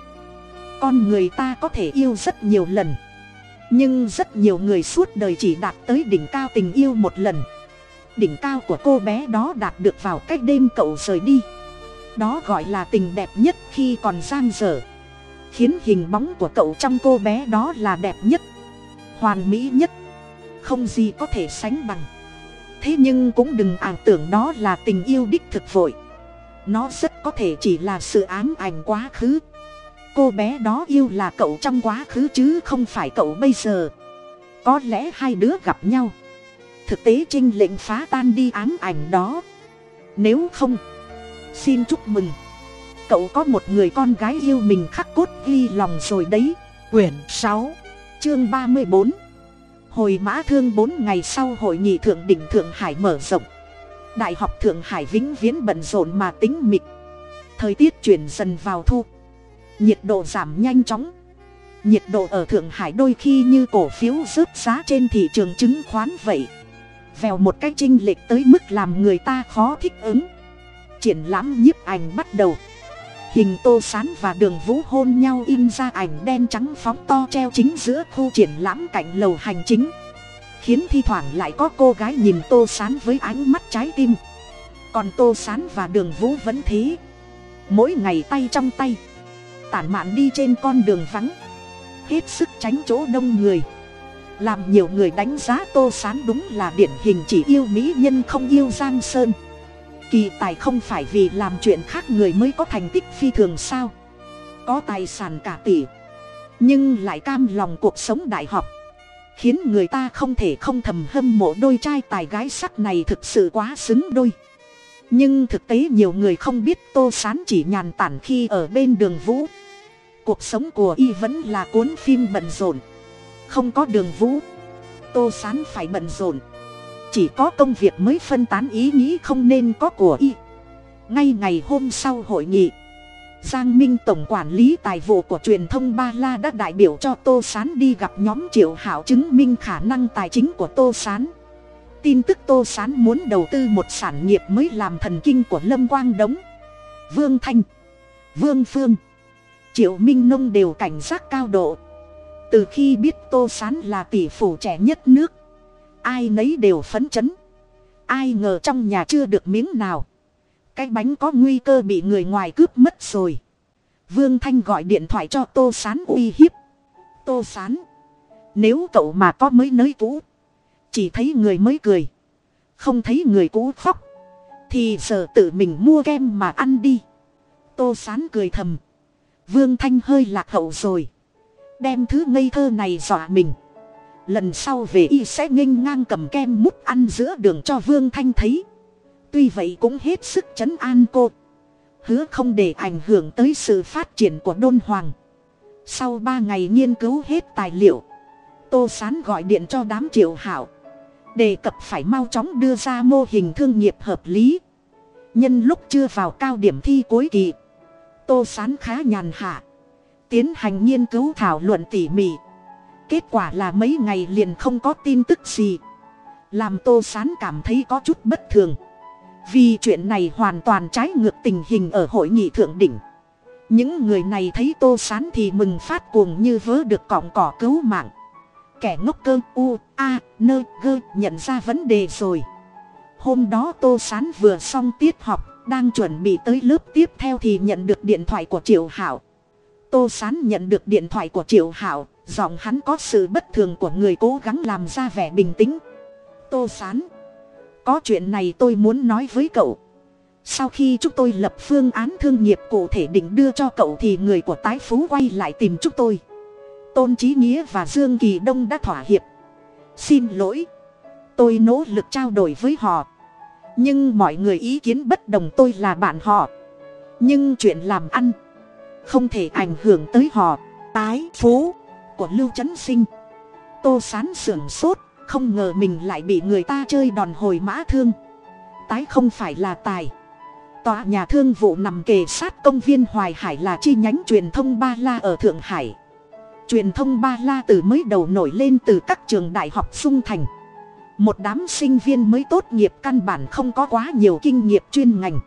Con người ta có thể yêu rất nhiều lần nhưng rất nhiều người suốt đời chỉ đạt tới đỉnh cao tình yêu một lần. Đỉnh cao của cô bé đó đạt được vào cách đêm cậu rời đi. Đó gọi là tình đẹp nhất khi còn giang dở. Khiến hình bóng của cậu trong cô bé đó là đẹp nhất, hoàn mỹ nhất, không gì có thể sánh bằng. Thế nhưng cũng đừng ảo tưởng đó là tình yêu đích thực vội. Nó rất có thể chỉ là sự ám ảnh quá khứ cô bé đó yêu là cậu trong quá khứ chứ không phải cậu bây giờ. Có lẽ hai đứa gặp nhau. Thực tế trinh lệnh phá tan đi ám ảnh đó. Nếu không, xin chúc mừng. Cậu có một người con gái yêu mình khắc cốt ghi lòng rồi đấy. Quyển sáu, chương ba mươi bốn. Hồi mã thương bốn ngày sau hội nghị thượng đỉnh thượng hải mở rộng. Đại học thượng hải vĩnh viễn bận rộn mà tính mịt thời tiết chuyển dần vào thu nhiệt độ giảm nhanh chóng. Nhiệt độ ở thượng hải đôi khi như cổ phiếu rớt giá trên thị trường chứng khoán vậy. Vèo một cách chinh lệch tới mức làm người ta khó thích ứng. Triển lãm nhiếp ảnh bắt đầu. Hình tô sán và đường vũ hôn nhau in ra ảnh đen trắng phóng to treo chính giữa khu triển lãm cạnh lầu hành chính. Khiến thi thoảng lại có cô gái nhìn tô sán với ánh mắt trái tim. Còn tô sán và đường vũ vẫn thế. Mỗi ngày tay trong tay tản mạn đi trên con đường vắng. Hết sức tránh chỗ đông người. Làm nhiều người đánh giá tô sán đúng là điển hình chỉ yêu mỹ nhân không yêu giang sơn. Kỳ tài không phải vì làm chuyện khác người mới có thành tích phi thường sao. Có tài sản cả tỷ. Nhưng lại cam lòng cuộc sống đại học. Khiến người ta không thể không thầm hâm mộ đôi trai tài gái sắc này thực sự quá xứng đôi. Nhưng thực tế nhiều người không biết tô sán chỉ nhàn tản khi ở bên đường vũ cuộc sống của y vẫn là cuốn phim bận rộn. Không có đường vũ. Tô sán phải bận rộn. Chỉ có công việc mới phân tán ý nghĩ không nên có của y. Ngay ngày hôm sau hội nghị, giang minh tổng quản lý tài vụ của truyền thông ba la đã đại biểu cho tô s á n đi gặp nhóm triệu hảo chứng minh khả năng tài chính của tô s á n tin tức tô s á n muốn đầu tư một sản nghiệp mới làm thần kinh của lâm quang đống, vương thanh, vương phương triệu minh nông đều cảnh giác cao độ. Từ khi biết tô s á n là tỷ phủ trẻ nhất nước, ai nấy đều phấn chấn. Ai ngờ trong nhà chưa được miếng nào, cái bánh có nguy cơ bị người ngoài cướp mất rồi. Vương thanh gọi điện thoại cho tô sán uy hiếp. Tô sán, nếu cậu mà có mới nới cũ, chỉ thấy người mới cười, không thấy người cũ khóc, thì giờ tự mình mua kem mà ăn đi. Tô sán cười thầm vương thanh hơi lạc hậu rồi. Đem thứ ngây thơ này dọa mình. Lần sau về y sẽ nghênh ngang cầm kem mút ăn giữa đường cho vương thanh thấy. Tuy vậy cũng hết sức chấn an cô. Hứa không để ảnh hưởng tới sự phát triển của đôn hoàng. Sau ba ngày nghiên cứu hết tài liệu, tô sán gọi điện cho đám triệu hảo, đề cập phải mau chóng đưa ra mô hình thương nghiệp hợp lý. Nhân lúc chưa vào cao điểm thi cuối kỳ tô sán khá nhàn hạ, tiến hành nghiên cứu thảo luận tỉ mỉ. Kết quả là mấy ngày liền không có tin tức gì. Làm tô sán cảm thấy có chút bất thường. Vì chuyện này hoàn toàn trái ngược tình hình ở hội nghị thượng đỉnh. Những người này thấy tô sán thì mừng phát cuồng như vớ được cọng cỏ cứu mạng. Kẻ ngốc cơ, u, a, nơ, gơ, nhận ra vấn đề rồi. Hôm đó tô sán vừa xong tiết học đang chuẩn bị tới lớp tiếp theo thì nhận được điện thoại của triệu hảo. Tô sán nhận được điện thoại của triệu hảo, giọng hắn có sự bất thường của người cố gắng làm ra vẻ bình tĩnh. Tô sán, có chuyện này tôi muốn nói với cậu. Sau khi chúng tôi lập phương án thương nghiệp cụ thể định đưa cho cậu thì người của tái phú quay lại tìm chúng tôi. Tôn trí nghĩa và dương kỳ đông đã thỏa hiệp. Xin lỗi, tôi nỗ lực trao đổi với họ nhưng mọi người ý kiến bất đồng tôi là bạn họ. Nhưng chuyện làm ăn không thể ảnh hưởng tới họ. Tái phú của lưu trấn sinh. Tô sán sưởng sốt, không ngờ mình lại bị người ta chơi đòn hồi mã thương. Tái không phải là tài. Tòa nhà thương vụ nằm kề sát công viên hoài hải là chi nhánh truyền thông ba la ở thượng hải. Truyền thông ba la từ mới đầu nổi lên từ các trường đại học sung thành một đám sinh viên mới tốt nghiệp căn bản không có quá nhiều kinh nghiệm chuyên ngành.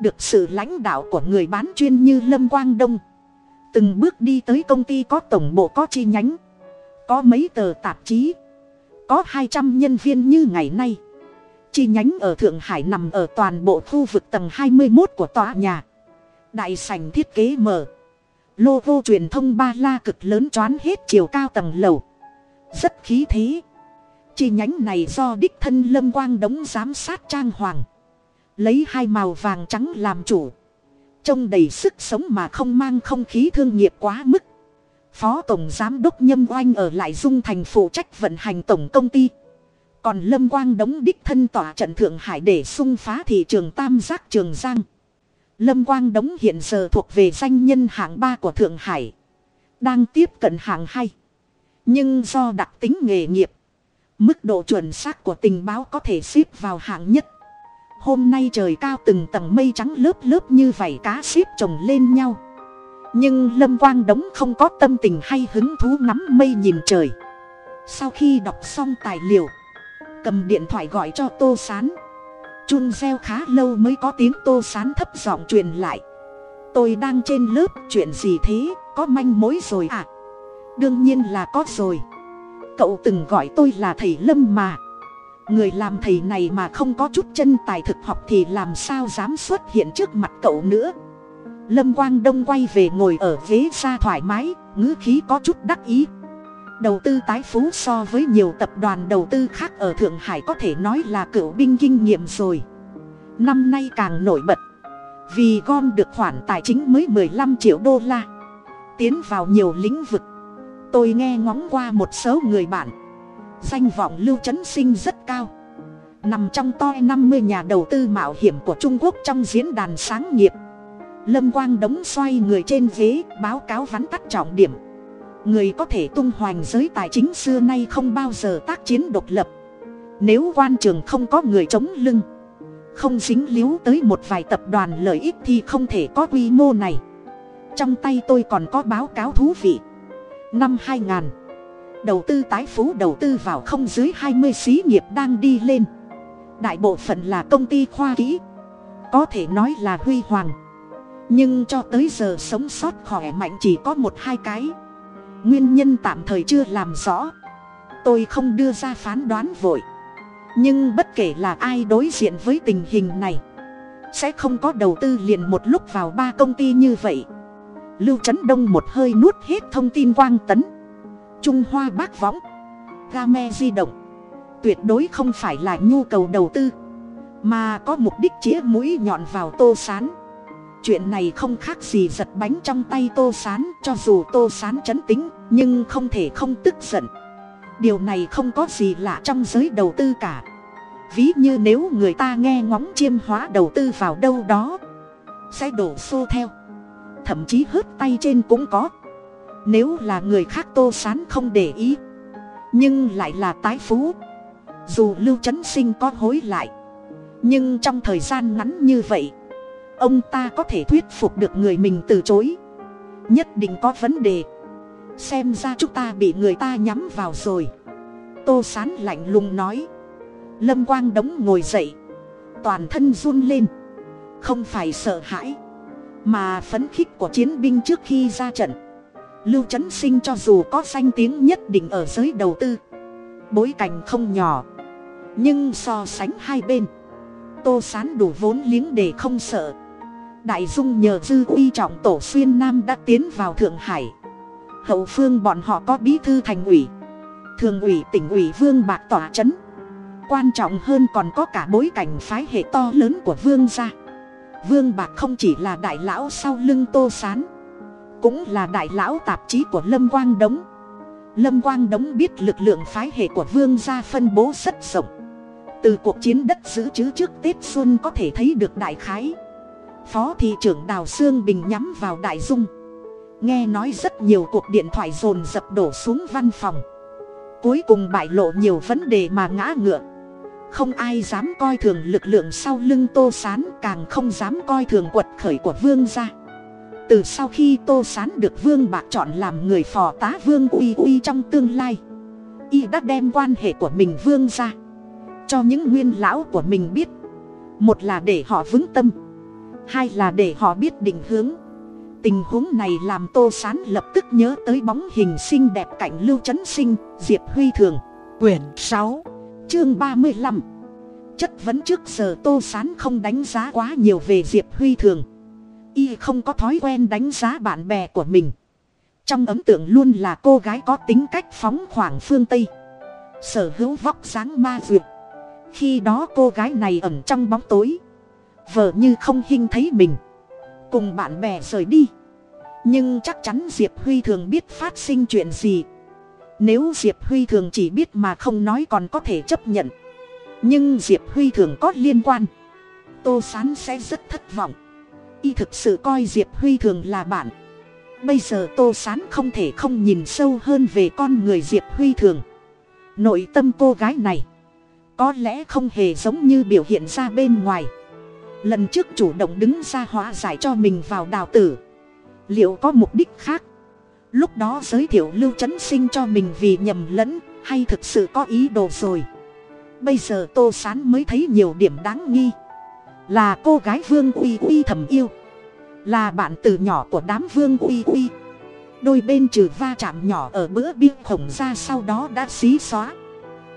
Được sự lãnh đạo của người bán chuyên như lâm quang đông. Từng bước đi tới công ty có tổng bộ có chi nhánh. Có mấy tờ tạp chí. Có hai trăm nhân viên như ngày nay. Chi nhánh ở thượng hải nằm ở toàn bộ khu vực tầng hai mươi một của tòa nhà. Đại sành thiết kế mở. Logo truyền thông ba la cực lớn choán hết chiều cao tầng lầu. Rất khí thế chi nhánh này do đích thân lâm quang đống giám sát trang hoàng. Lấy hai màu vàng trắng làm chủ. Trông đầy sức sống mà không mang không khí thương nghiệp quá mức. Phó tổng giám đốc nhâm oanh ở lại dung thành phụ trách vận hành tổng công ty. Còn lâm quang đống đích thân tỏa trận thượng hải để xung phá thị trường tam giác trường giang. Lâm quang đống hiện giờ thuộc về danh nhân hạng ba của thượng hải. Đang tiếp cận hạng hai. Nhưng do đặc tính nghề nghiệp mức độ chuẩn xác của tình báo có thể xếp vào hạng nhất. Hôm nay trời cao từng tầng mây trắng lớp lớp như vảy cá xếp chồng lên nhau. Nhưng lâm quang đống không có tâm tình hay hứng thú ngắm mây nhìn trời. Sau khi đọc xong tài liệu, cầm điện thoại gọi cho tô s á n chun reo khá lâu mới có tiếng tô s á n thấp giọng truyền lại. Tôi đang trên lớp, chuyện gì thế, có manh mối rồi à? Đương nhiên là có rồi cậu từng gọi tôi là thầy lâm mà. Người làm thầy này mà không có chút chân tài thực học thì làm sao dám xuất hiện trước mặt cậu nữa? Lâm quang đông quay về ngồi ở ghế ra thoải mái, ngữ khí có chút đắc ý. Đầu tư tái phú so với nhiều tập đoàn đầu tư khác ở thượng hải có thể nói là cựu binh kinh nghiệm rồi. Năm nay càng nổi bật. Vì gom được khoản tài chính mới 15 triệu đô la. Tiến vào nhiều lĩnh vực tôi nghe ngóng qua một số người bạn. Danh vọng lưu trấn sinh rất cao. Nằm trong toi năm mươi nhà đầu tư mạo hiểm của trung quốc trong diễn đàn sáng nghiệp. Lâm quang đống xoay người trên ghế, báo cáo vắn tắt trọng điểm. Người có thể tung hoành giới tài chính xưa nay không bao giờ tác chiến độc lập. Nếu quan trường không có người chống lưng, không dính líu tới một vài tập đoàn lợi ích thì không thể có quy mô này. Trong tay tôi còn có báo cáo thú vị năm 2000 đầu tư tái phú đầu tư vào không dưới 20 xí nghiệp đang đi lên. Đại bộ phận là công ty khoa kỹ, có thể nói là huy hoàng. Nhưng cho tới giờ sống sót khỏe mạnh chỉ có một hai cái. Nguyên nhân tạm thời chưa làm rõ. Tôi không đưa ra phán đoán vội. Nhưng bất kể là ai đối diện với tình hình này, sẽ không có đầu tư liền một lúc vào ba công ty như vậy lưu trấn đông một hơi nuốt hết thông tin quang tấn. Trung hoa bác võng. Game di động. Tuyệt đối không phải là nhu cầu đầu tư, mà có mục đích chĩa mũi nhọn vào tô sán. Chuyện này không khác gì giật bánh trong tay tô sán, cho dù tô sán chấn tính nhưng không thể không tức giận. Điều này không có gì lạ trong giới đầu tư cả. Ví như nếu người ta nghe ngóng chiêm hóa đầu tư vào đâu đó, sẽ đổ xô theo thậm chí hớt tay trên cũng có. Nếu là người khác tô sán không để ý, nhưng lại là tái phú. Dù lưu trấn sinh có hối lại, nhưng trong thời gian ngắn như vậy, ông ta có thể thuyết phục được người mình từ chối. Nhất định có vấn đề. Xem ra chúng ta bị người ta nhắm vào rồi. Tô sán lạnh lùng nói. Lâm quang đống ngồi dậy. Toàn thân run lên. Không phải sợ hãi mà phấn khích của chiến binh trước khi ra trận. Lưu trấn sinh cho dù có danh tiếng nhất định ở giới đầu tư, bối cảnh không nhỏ. Nhưng so sánh hai bên, tô sán đủ vốn liếng để không sợ. Đại dung nhờ dư uy trọng tổ xuyên nam đã tiến vào thượng hải. Hậu phương bọn họ có bí thư thành ủy, thường ủy, tỉnh ủy, vương bạc tỏa c h ấ n quan trọng hơn còn có cả bối cảnh phái hệ to lớn của vương gia vương bạc không chỉ là đại lão sau lưng tô s á n cũng là đại lão tạp chí của lâm quang đống. Lâm quang đống biết lực lượng phái hệ của vương gia phân bố rất rộng. Từ cuộc chiến đất giữ chứ trước tết xuân có thể thấy được đại khái. Phó thị trưởng đào sương bình nhắm vào đại dung. Nghe nói rất nhiều cuộc điện thoại dồn dập đổ xuống văn phòng. Cuối cùng bại lộ nhiều vấn đề mà ngã ngựa không ai dám coi thường lực lượng sau lưng tô sán, càng không dám coi thường quật khởi của vương gia. Từ sau khi tô sán được vương bạc chọn làm người phò tá vương uy uy trong tương lai, y đã đem quan hệ của mình vương ra. Cho những nguyên lão của mình biết, một là để họ vững tâm, hai là để họ biết định hướng. Tình huống này làm tô sán lập tức nhớ tới bóng hình xinh đẹp cạnh lưu trấn sinh, diệp huy thường. Quyển sáu chương ba mươi lăm. Chất vấn trước giờ tô sán không đánh giá quá nhiều về diệp huy thường. Y không có thói quen đánh giá bạn bè của mình. Trong ấn tượng luôn là cô gái có tính cách phóng khoảng phương tây. Sở hữu vóc dáng ma duyệt khi đó cô gái này ẩn trong bóng tối. Vợ như không hinh thấy mình. Cùng bạn bè rời đi. Nhưng chắc chắn diệp huy thường biết phát sinh chuyện gì nếu diệp huy thường chỉ biết mà không nói còn có thể chấp nhận. Nhưng diệp huy thường có liên quan. Tô sán sẽ rất thất vọng. Y thực sự coi diệp huy thường là bạn. Bây giờ tô sán không thể không nhìn sâu hơn về con người diệp huy thường. Nội tâm cô gái này, có lẽ không hề giống như biểu hiện ra bên ngoài. Lần trước chủ động đứng ra hóa giải cho mình vào đào tử. Liệu có mục đích khác? Lúc đó giới thiệu lưu trấn sinh cho mình vì nhầm lẫn, hay thực sự có ý đồ rồi? Bây giờ tô sán mới thấy nhiều điểm đáng nghi. Là cô gái vương uy uy thầm yêu. Là bạn từ nhỏ của đám vương uy uy. Đôi bên trừ va chạm nhỏ ở bữa bia khổng ra sau đó đã xí xóa.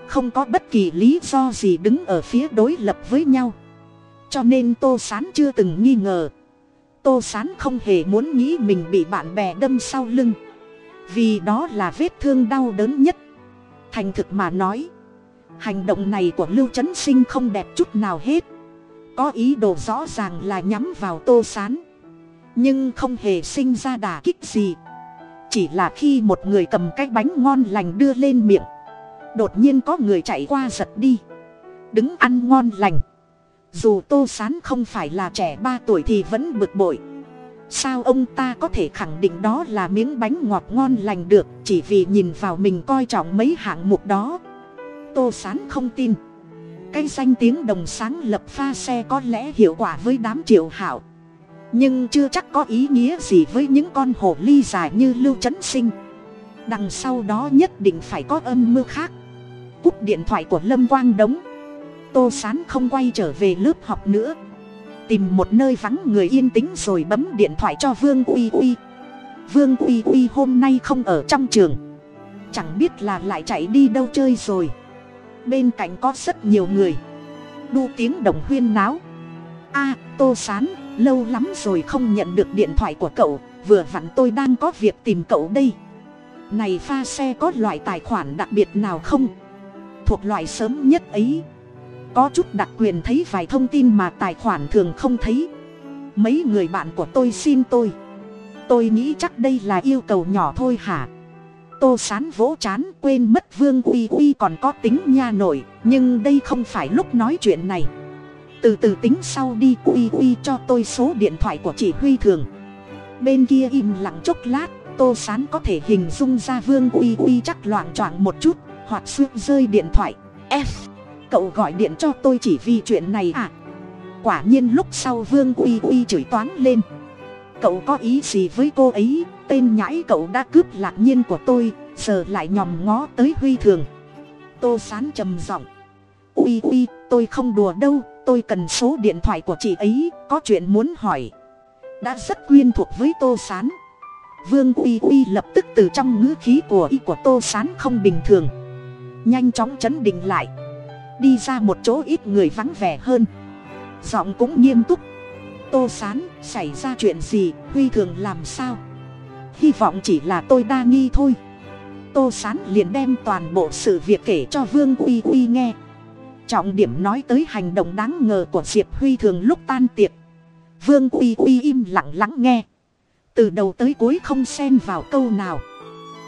Không có bất kỳ lý do gì đứng ở phía đối lập với nhau. Cho nên tô sán chưa từng nghi ngờ tô sán không hề muốn nghĩ mình bị bạn bè đâm sau lưng. Vì đó là vết thương đau đớn nhất. Thành thực mà nói, hành động này của lưu trấn sinh không đẹp chút nào hết. Có ý đồ rõ ràng là nhắm vào tô sán. Nhưng không hề sinh ra đà kích gì. Chỉ là khi một người cầm cái bánh ngon lành đưa lên miệng, đột nhiên có người chạy qua giật đi. Đứng ăn ngon lành dù tô sán không phải là trẻ ba tuổi thì vẫn bực bội. Sao ông ta có thể khẳng định đó là miếng bánh ngọt ngon lành được chỉ vì nhìn vào mình coi trọng mấy hạng mục đó? Tô sán không tin. Cái danh tiếng đồng sáng lập pha xe có lẽ hiệu quả với đám triệu hảo nhưng chưa chắc có ý nghĩa gì với những con hổ ly dài như lưu trấn sinh. Đằng sau đó nhất định phải có âm mưu khác. Cúp điện thoại của lâm quang đống tô sán không quay trở về lớp học nữa. Tìm một nơi vắng người yên tĩnh rồi bấm điện thoại cho vương uy uy. Vương uy uy hôm nay không ở trong trường. Chẳng biết là lại chạy đi đâu chơi rồi. Bên cạnh có rất nhiều người. Đu tiếng đồng huyên náo. A, tô sán, lâu lắm rồi không nhận được điện thoại của cậu. Vừa vặn tôi đang có việc tìm cậu đây. Này pha xe có loại tài khoản đặc biệt nào không? Thuộc loại sớm nhất ấy có chút đặc quyền thấy vài thông tin mà tài khoản thường không thấy. Mấy người bạn của tôi xin tôi. Tôi nghĩ chắc đây là yêu cầu nhỏ thôi hả? Tô sán vỗ chán, quên mất vương uy uy còn có tính nha nổi nhưng đây không phải lúc nói chuyện này. Từ từ tính sau đi, uy uy cho tôi số điện thoại của chị huy thường. Bên kia im lặng chốc lát, tô sán có thể hình dung ra vương uy uy chắc loạn choạng một chút, hoặc suýt rơi điện thoại. F cậu gọi điện cho tôi chỉ vì chuyện này à? Quả nhiên lúc sau vương uy uy chửi toán lên. Cậu có ý gì với cô ấy? Tên nhãi cậu đã cướp lạc nhiên của tôi, giờ lại nhòm ngó tới huy thường. Tô sán trầm giọng. Uy uy, tôi không đùa đâu, tôi cần số điện thoại của chị ấy, có chuyện muốn hỏi. Đã rất quyên thuộc với tô sán. Vương uy uy lập tức từ trong ngữ khí của y của tô sán không bình thường. Nhanh chóng chấn định lại đi ra một chỗ ít người vắng vẻ hơn. Giọng cũng nghiêm túc. Tô sán, xảy ra chuyện gì? Huy thường làm sao? Hy vọng chỉ là tôi đa nghi thôi. Tô sán liền đem toàn bộ sự việc kể cho vương uy uy nghe. Trọng điểm nói tới hành động đáng ngờ của diệp huy thường lúc tan tiệc. Vương uy uy im lặng lắng nghe. Từ đầu tới cuối không xen vào câu nào.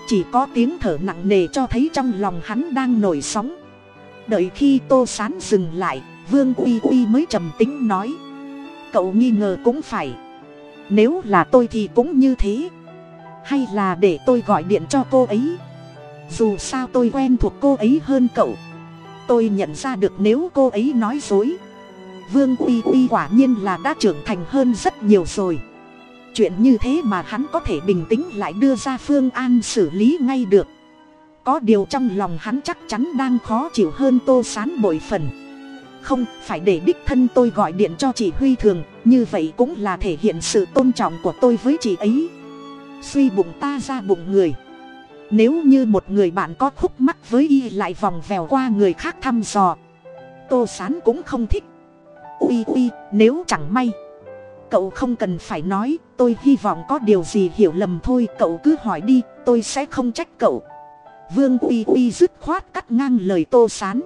Chỉ có tiếng thở nặng nề cho thấy trong lòng hắn đang nổi sóng đợi khi tô sán dừng lại, vương uy uy mới trầm tính nói. Cậu nghi ngờ cũng phải. Nếu là tôi thì cũng như thế. Hay là để tôi gọi điện cho cô ấy. Dù sao tôi quen thuộc cô ấy hơn cậu. Tôi nhận ra được nếu cô ấy nói dối. Vương uy uy quả nhiên là đã trưởng thành hơn rất nhiều rồi. Chuyện như thế mà hắn có thể bình tĩnh lại đưa ra phương an xử lý ngay được có điều trong lòng hắn chắc chắn đang khó chịu hơn tô sán bội phần. Không, phải để đích thân tôi gọi điện cho chị huy thường, như vậy cũng là thể hiện sự tôn trọng của tôi với chị ấy. Suy bụng ta ra bụng người. Nếu như một người bạn có khúc mắc với y lại vòng vèo qua người khác thăm dò, tô sán cũng không thích. Ui ui, nếu chẳng may, cậu không cần phải nói, tôi hy vọng có điều gì hiểu lầm thôi, cậu cứ hỏi đi, tôi sẽ không trách cậu vương uy uy dứt khoát cắt ngang lời tô sán.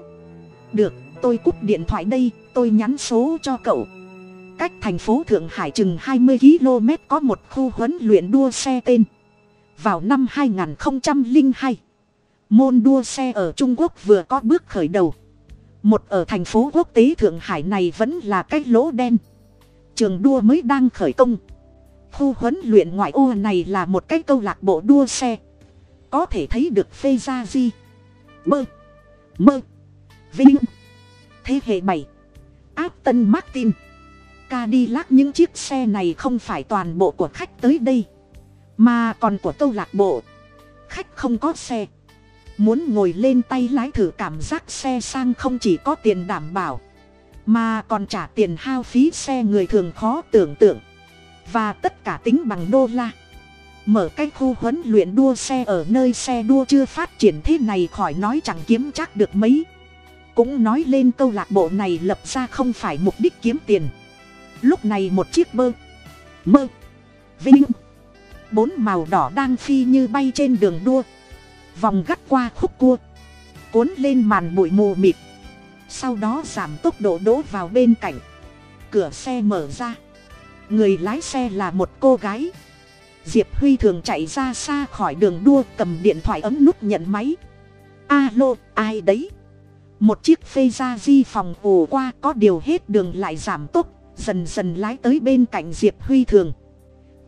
Được, tôi cúp điện thoại đây, tôi nhắn số cho cậu. Cách cách thành phố thượng hải chừng hai mươi km có một khu huấn luyện đua xe tên. Vào năm hai nghìn hai, môn đua xe ở trung quốc vừa có bước khởi đầu. Một ở thành phố quốc tế thượng hải này vẫn là cái lỗ đen. Trường đua mới đang khởi công. Khu huấn luyện ngoại ô này là một cái câu lạc bộ đua xe có thể thấy được phê gia di. Mơ. Mơ. Vinh. Thế hệ bảy. Áp tân martin. Cadillac những chiếc xe này không phải toàn bộ của khách tới đây, mà còn của câu lạc bộ. Khách không có xe. Muốn ngồi lên tay lái thử cảm giác xe sang không chỉ có tiền đảm bảo, mà còn trả tiền hao phí xe người thường khó tưởng tượng. Và tất cả tính bằng đô la mở cái khu huấn luyện đua xe ở nơi xe đua chưa phát triển thế này khỏi nói chẳng kiếm chắc được mấy. Cũng nói lên câu lạc bộ này lập ra không phải mục đích kiếm tiền. Lúc này một chiếc bơ mơ vinh, bốn màu đỏ đang phi như bay trên đường đua. Vòng gắt qua khúc cua, cuốn lên màn bụi mù mịt. Sau đó giảm tốc độ đỗ vào bên cạnh. Cửa xe mở ra. Người lái xe là một cô gái diệp huy thường chạy ra xa khỏi đường đua cầm điện thoại ấm nút nhận máy. Alo, ai đấy? Một chiếc phê ra di phòng ù qua có điều hết đường lại giảm tốc, dần dần lái tới bên cạnh diệp huy thường.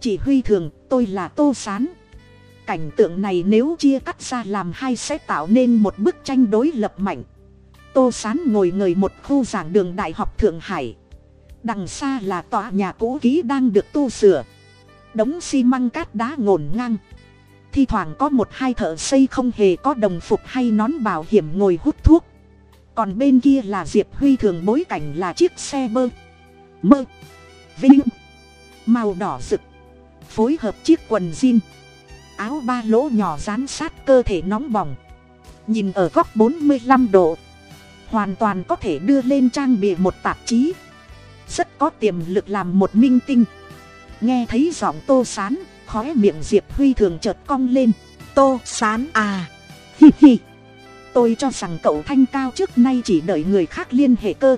Chỉ huy thường, tôi là tô s á n cảnh tượng này nếu chia cắt ra làm hai sẽ tạo nên một bức tranh đối lập mạnh. Tô s á n ngồi ngời một khu giảng đường đại học thượng hải. Đằng xa là tòa nhà cũ kỹ đang được tu sửa đống xi măng cát đá ngổn ngang. Thi thoảng có một hai thợ xây không hề có đồng phục hay nón bảo hiểm ngồi hút thuốc. Còn bên kia là diệp huy thường bối cảnh là chiếc xe bơ. Mơ. Vinh. Màu đỏ rực. Phối hợp chiếc quần jean. Áo ba lỗ nhỏ dán sát cơ thể nóng bỏng. Nhìn ở góc bốn mươi lăm độ. Hoàn toàn có thể đưa lên trang bìa một tạp chí. Rất có tiềm lực làm một minh tinh nghe thấy giọng tô sán, khóe miệng diệp huy thường chợt cong lên. Tô sán à hi hi. Tôi cho rằng cậu thanh cao trước nay chỉ đợi người khác liên hệ cơ.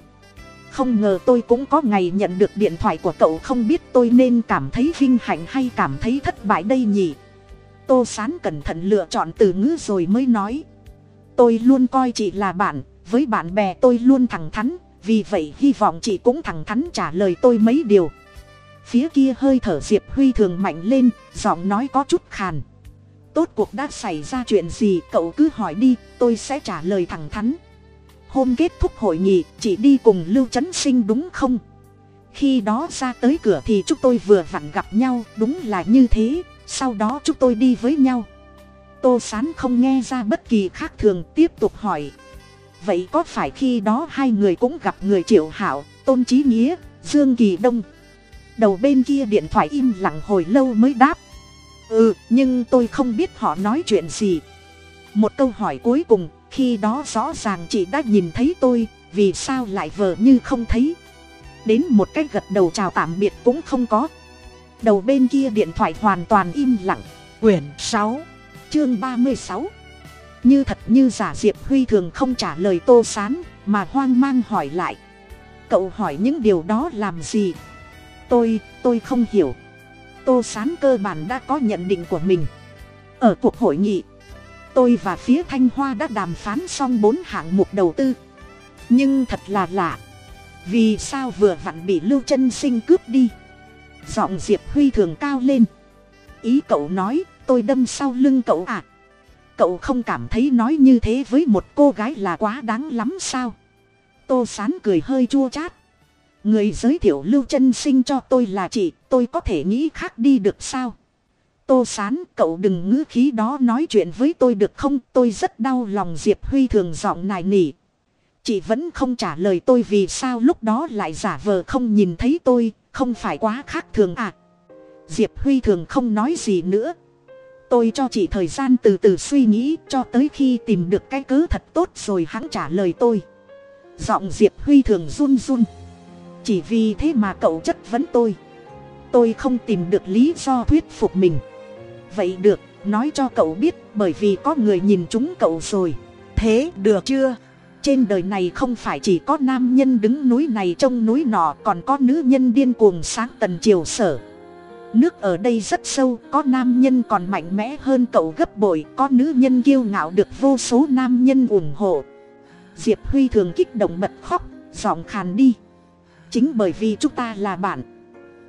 Không ngờ tôi cũng có ngày nhận được điện thoại của cậu không biết tôi nên cảm thấy vinh hạnh hay cảm thấy thất bại đây nhỉ? Tô sán cẩn thận lựa chọn từ ngữ rồi mới nói. Tôi luôn coi chị là bạn, với bạn bè tôi luôn thẳng thắn, vì vậy hy vọng chị cũng thẳng thắn trả lời tôi mấy điều phía kia hơi thở diệp huy thường mạnh lên, giọng nói có chút khàn. Tốt cuộc đã xảy ra chuyện gì, cậu cứ hỏi đi, tôi sẽ trả lời thẳng thắn. Hôm kết thúc hội nghị, chị đi cùng lưu trấn sinh đúng không? Khi đó ra tới cửa thì chúng tôi vừa vặn gặp nhau, đúng là như thế, sau đó chúng tôi đi với nhau. Tô sán không nghe ra bất kỳ khác thường, tiếp tục hỏi. Vậy có phải khi đó hai người cũng gặp người triệu hảo tôn trí nghĩa, dương kỳ đông? Đầu bên kia điện thoại im lặng hồi lâu mới đáp. Ừ nhưng tôi không biết họ nói chuyện gì. Một câu hỏi cuối cùng, khi đó rõ ràng chị đã nhìn thấy tôi, vì sao lại vờ như không thấy? Đến một cái gật đầu chào tạm biệt cũng không có. Đầu bên kia điện thoại hoàn toàn im lặng. Quyển sáu, chương ba mươi sáu. Như thật như giả diệp huy thường không trả lời tô sán, mà hoang mang hỏi lại. Cậu hỏi những điều đó làm gì? Tôi tôi không hiểu. Tô sán cơ bản đã có nhận định của mình. Ở cuộc hội nghị, tôi và phía thanh hoa đã đàm phán xong bốn hạng mục đầu tư. Nhưng thật là lạ, vì sao vừa vặn bị lưu chân sinh cướp đi? Giọng diệp huy thường cao lên. Ý cậu nói, tôi đâm sau lưng cậu à? Cậu không cảm thấy nói như thế với một cô gái là quá đáng lắm sao? Tô sán cười hơi chua chát người giới thiệu lưu chân sinh cho tôi là chị, tôi có thể nghĩ khác đi được sao? Tô sán, cậu đừng ngữ khí đó nói chuyện với tôi được không? Tôi rất đau lòng diệp huy thường giọng nài nỉ. Chị vẫn không trả lời tôi vì sao lúc đó lại giả vờ không nhìn thấy tôi, không phải quá khác thường à? Diệp huy thường không nói gì nữa. Tôi cho chị thời gian từ từ suy nghĩ cho tới khi tìm được cái cớ thật tốt rồi hắn trả lời tôi. Giọng diệp huy thường run run chỉ vì thế mà cậu chất vấn tôi. Tôi không tìm được lý do thuyết phục mình. Vậy được, nói cho cậu biết, bởi vì có người nhìn chúng cậu rồi. Thế được chưa? Trên đời này không phải chỉ có nam nhân đứng núi này trông núi nọ, còn có nữ nhân điên cuồng sáng tần triều sở. Nước ở đây rất sâu, có nam nhân còn mạnh mẽ hơn cậu gấp bội, có nữ nhân kiêu ngạo được vô số nam nhân ủng hộ. Diệp huy thường kích động bật khóc, giọng khàn đi chính bởi vì chúng ta là bạn.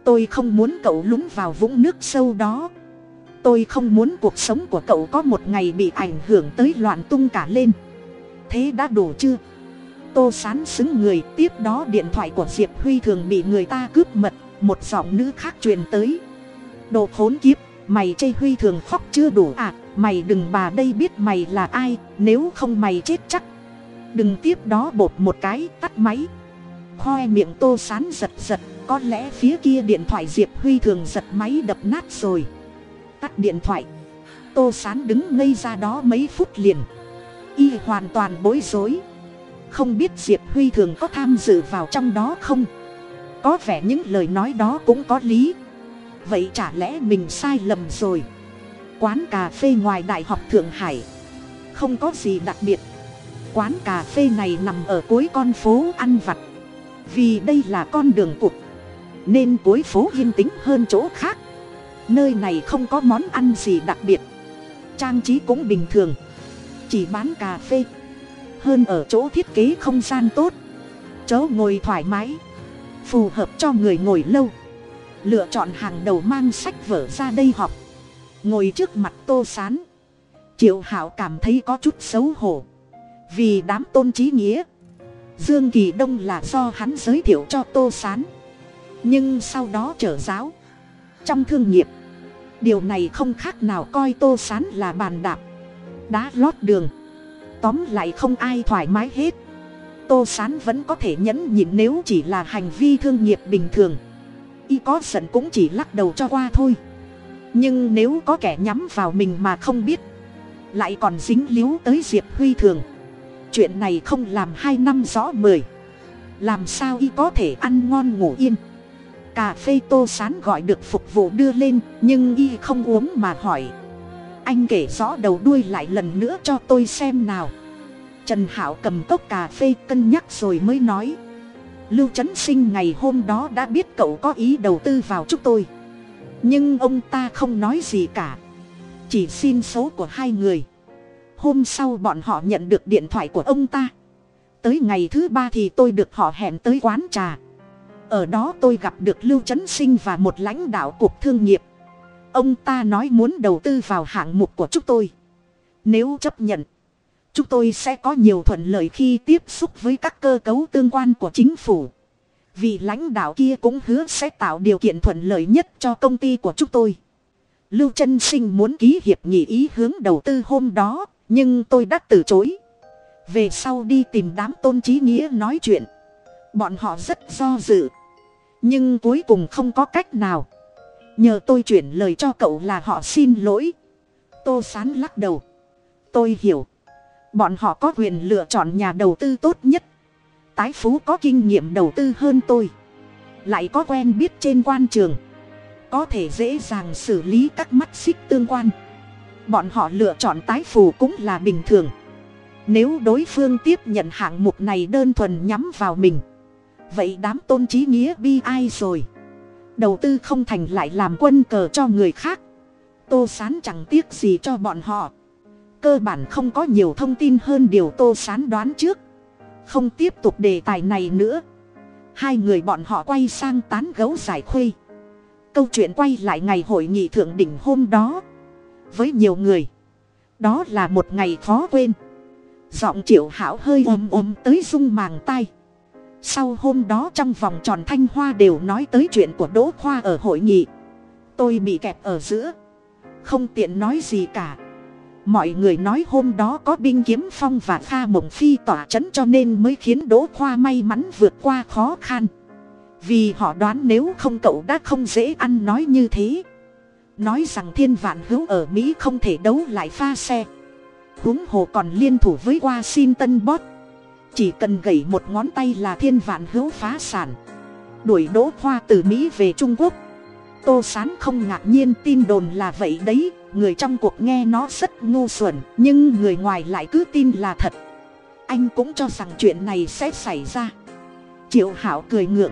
Tôi không muốn cậu lún vào vũng nước sâu đó. Tôi không muốn cuộc sống của cậu có một ngày bị ảnh hưởng tới loạn tung cả lên. Thế đã đủ chưa? Tô sán xứng người, tiếp đó điện thoại của diệp huy thường bị người ta cướp mật, một giọng nữ khác truyền tới. Đồ khốn kiếp, mày chê huy thường khóc chưa đủ à mày đừng bà đây biết mày là ai, nếu không mày chết chắc. Đừng tiếp đó bột một cái, tắt máy khoe miệng tô sán giật giật, có lẽ phía kia điện thoại diệp huy thường giật máy đập nát rồi. Tắt điện thoại. Tô sán đứng ngây ra đó mấy phút liền. Y hoàn toàn bối rối. Không biết diệp huy thường có tham dự vào trong đó không? Có vẻ những lời nói đó cũng có lý. Vậy chả lẽ mình sai lầm rồi? Quán cà phê ngoài đại học thượng hải. Không có gì đặc biệt. Quán cà phê này nằm ở cuối con phố ăn vặt vì đây là con đường cụt nên cuối phố yên tĩnh hơn chỗ khác. Nơi này không có món ăn gì đặc biệt, trang trí cũng bình thường, chỉ bán cà phê. Hơn ở chỗ thiết kế không gian tốt, chỗ ngồi thoải mái, phù hợp cho người ngồi lâu. Lựa chọn hàng đầu mang sách vở ra đây học ngồi trước mặt tô sán, triệu hảo cảm thấy có chút xấu hổ. Vì đám tôn trí nghĩa dương kỳ đông là do hắn giới thiệu cho tô sán. Nhưng sau đó trở giáo. Trong thương nghiệp, điều này không khác nào coi tô sán là bàn đạp, đá lót đường. Tóm lại không ai thoải mái hết. Tô sán vẫn có thể nhẫn nhịn nếu chỉ là hành vi thương nghiệp bình thường. Y có giận cũng chỉ lắc đầu cho qua thôi. Nhưng nếu có kẻ nhắm vào mình mà không biết, lại còn dính líu tới diệp huy thường chuyện này không làm hai năm rõ mười. Làm sao y có thể ăn ngon ngủ yên? Cà phê tô sán gọi được phục vụ đưa lên, nhưng y không uống mà hỏi. Anh kể rõ đầu đuôi lại lần nữa cho tôi xem nào. Trần hảo cầm cốc cà phê cân nhắc rồi mới nói. Lưu trấn sinh ngày hôm đó đã biết cậu có ý đầu tư vào chúng tôi. Nhưng ông ta không nói gì cả. Chỉ xin số của hai người hôm sau bọn họ nhận được điện thoại của ông ta. Tới ngày thứ ba thì tôi được họ hẹn tới quán trà. Ở đó tôi gặp được lưu trấn sinh và một lãnh đạo cục thương nghiệp. Ông ta nói muốn đầu tư vào hạng mục của chúng tôi. Nếu chấp nhận, chúng tôi sẽ có nhiều thuận lợi khi tiếp xúc với các cơ cấu tương quan của chính phủ. Vì lãnh đạo kia cũng hứa sẽ tạo điều kiện thuận lợi nhất cho công ty của chúng tôi. Lưu trân sinh muốn ký hiệp nghị ý hướng đầu tư hôm đó nhưng tôi đã từ chối. Về sau đi tìm đám tôn trí nghĩa nói chuyện. Bọn họ rất do dự. Nhưng cuối cùng không có cách nào. Nhờ tôi chuyển lời cho cậu là họ xin lỗi. Tô sán lắc đầu. Tôi hiểu. Bọn họ có quyền lựa chọn nhà đầu tư tốt nhất. Tái phú có kinh nghiệm đầu tư hơn tôi. Lại có quen biết trên quan trường. Có thể dễ dàng xử lý các mắt xích tương quan bọn họ lựa chọn tái phù cũng là bình thường. Nếu đối phương tiếp nhận hạng mục này đơn thuần nhắm vào mình, vậy đám tôn trí nghĩa bi ai rồi? Đầu tư không thành lại làm quân cờ cho người khác. Tô sán chẳng tiếc gì cho bọn họ. Cơ bản không có nhiều thông tin hơn điều tô sán đoán trước. Không tiếp tục đề tài này nữa. Hai người bọn họ quay sang tán gấu giải khuây câu chuyện quay lại ngày hội nghị thượng đỉnh hôm đó với nhiều người. Đó là một ngày khó quên. Giọng triệu hảo hơi ôm ôm tới rung màng tay sau hôm đó trong vòng tròn thanh hoa đều nói tới chuyện của đỗ khoa ở hội nghị. Tôi bị kẹp ở giữa. Không tiện nói gì cả. Mọi người nói hôm đó có binh kiếm phong và pha mộng phi tỏa c h ấ n cho nên mới khiến đỗ khoa may mắn vượt qua khó khăn. Vì họ đoán nếu không cậu đã không dễ ăn nói như thế nói rằng thiên vạn hữu ở mỹ không thể đấu lại pha xe. Huống hồ còn liên thủ với washington bot chỉ cần gẩy một ngón tay là thiên vạn hữu phá sản. Đuổi đỗ khoa từ mỹ về trung quốc. Tô sán không ngạc nhiên tin đồn là vậy đấy, người trong cuộc nghe nó rất ngu xuẩn, nhưng người ngoài lại cứ tin là thật. Anh cũng cho rằng chuyện này sẽ xảy ra. Triệu hảo cười ngượng.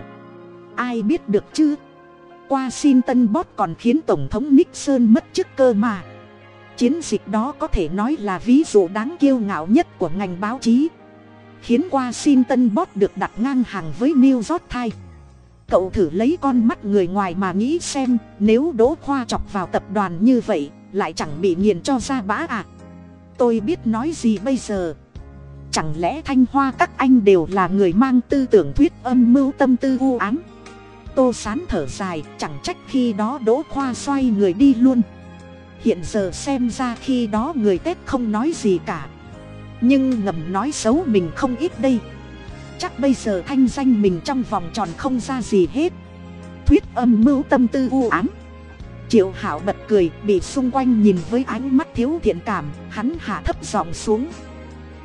Ai biết được chứ? Qua xin tân bót còn khiến tổng thống nixon mất chức cơ mà. Chiến dịch đó có thể nói là ví dụ đáng kiêu ngạo nhất của ngành báo chí. Khiến qua xin tân bót được đặt ngang hàng với new york times. Cậu thử lấy con mắt người ngoài mà nghĩ xem, nếu đỗ khoa chọc vào tập đoàn như vậy, lại chẳng bị nghiền cho ra bã à. Tôi biết nói gì bây giờ. Chẳng lẽ thanh hoa các anh đều là người mang tư tưởng thuyết âm mưu tâm tư u ám? Tô sán thở dài, chẳng trách khi đó đỗ khoa xoay người đi luôn. Hiện giờ xem ra khi đó người tết không nói gì cả. Nhưng ngầm nói xấu mình không ít đây. Chắc bây giờ thanh danh mình trong vòng tròn không ra gì hết. Thuyết âm mưu tâm tư u ám. Triệu hảo bật cười, bị xung quanh nhìn với ánh mắt thiếu thiện cảm, hắn hạ thấp giọng xuống.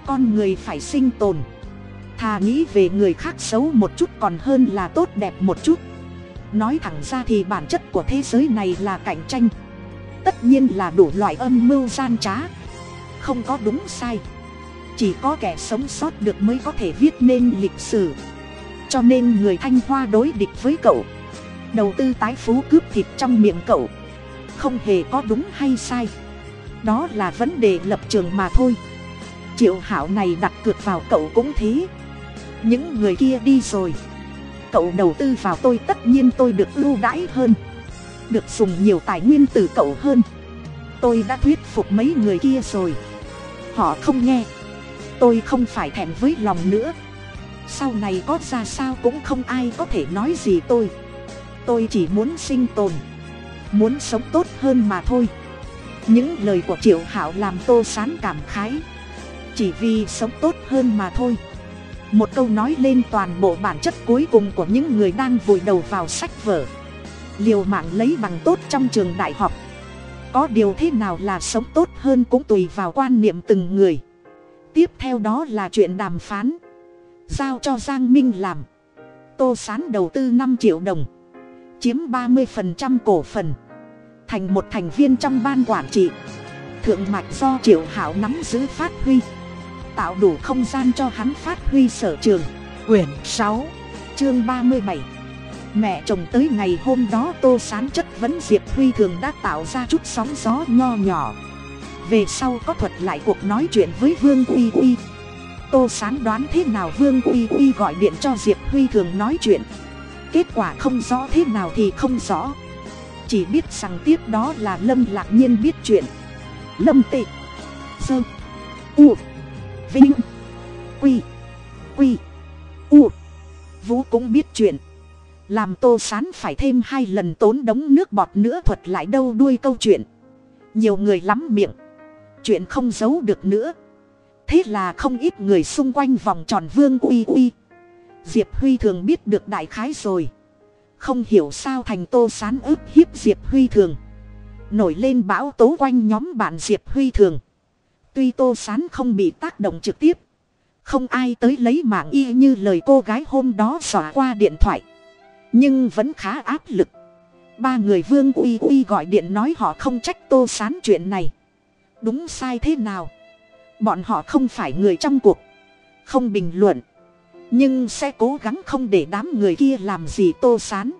Con người phải sinh tồn. Thà nghĩ về người khác xấu một chút còn hơn là tốt đẹp một chút nói thẳng ra thì bản chất của thế giới này là cạnh tranh. Tất nhiên là đủ loại âm mưu gian trá. Không có đúng sai. Chỉ có kẻ sống sót được mới có thể viết nên lịch sử. Cho nên người thanh hoa đối địch với cậu. Đầu tư tái phú cướp thịt trong miệng cậu. Không hề có đúng hay sai. Đó là vấn đề lập trường mà thôi. Triệu hảo này đặt cược vào cậu cũng thế. Những người kia đi rồi cậu đầu tư vào tôi, tất nhiên tôi được ưu đãi hơn, được dùng nhiều tài nguyên từ cậu hơn. Tôi đã thuyết phục mấy người kia rồi. Họ không nghe. Tôi không phải thèm với lòng nữa. Sau này có ra sao cũng không ai có thể nói gì tôi. Tôi chỉ muốn sinh tồn, muốn sống tốt hơn mà thôi. Những lời của triệu hảo làm tô sán cảm khái. Chỉ vì sống tốt hơn mà thôi một câu nói lên toàn bộ bản chất cuối cùng của những người đang vùi đầu vào sách vở. Liều mạng lấy bằng tốt trong trường đại học. Có điều thế nào là sống tốt hơn cũng tùy vào quan niệm từng người. Tiếp theo đó là chuyện đàm phán. Giao cho giang minh làm. Tô sán đầu tư năm triệu đồng. Chiếm ba mươi cổ phần. Thành một thành viên trong ban quản trị. Thượng mạch do triệu hảo nắm giữ phát huy tạo đủ không gian cho hắn phát huy sở trường. Quyển sáu, chương ba mươi bảy. Mẹ chồng tới ngày hôm đó tô sán chất vấn diệp huy thường đã tạo ra chút sóng gió nho nhỏ. Về sau có thuật lại cuộc nói chuyện với vương uy uy tô sán đoán thế nào vương uy uy gọi điện cho diệp huy thường nói chuyện. Kết quả không rõ thế nào thì không rõ. Chỉ biết rằng tiếp đó là lâm lạc nhiên biết chuyện. Lâm tị. Sơ. U vinh. Quy. Quy. U. Vũ cũng biết chuyện. Làm tô sán phải thêm hai lần tốn đống nước bọt nữa thuật lại đâu đuôi câu chuyện. Nhiều người lắm miệng. Chuyện không giấu được nữa. Thế là không ít người xung quanh vòng tròn vương uy uy. Diệp huy thường biết được đại khái rồi. Không hiểu sao thành tô sán ức hiếp diệp huy thường. Nổi lên bão tố quanh nhóm bạn diệp huy thường tuy tô sán không bị tác động trực tiếp, không ai tới lấy mạng y như lời cô gái hôm đó xỏa qua điện thoại, nhưng vẫn khá áp lực. Ba người vương uy uy gọi điện nói họ không trách tô sán chuyện này. Đúng sai thế nào? Bọn họ không phải người trong cuộc, không bình luận, nhưng sẽ cố gắng không để đám người kia làm gì tô sán.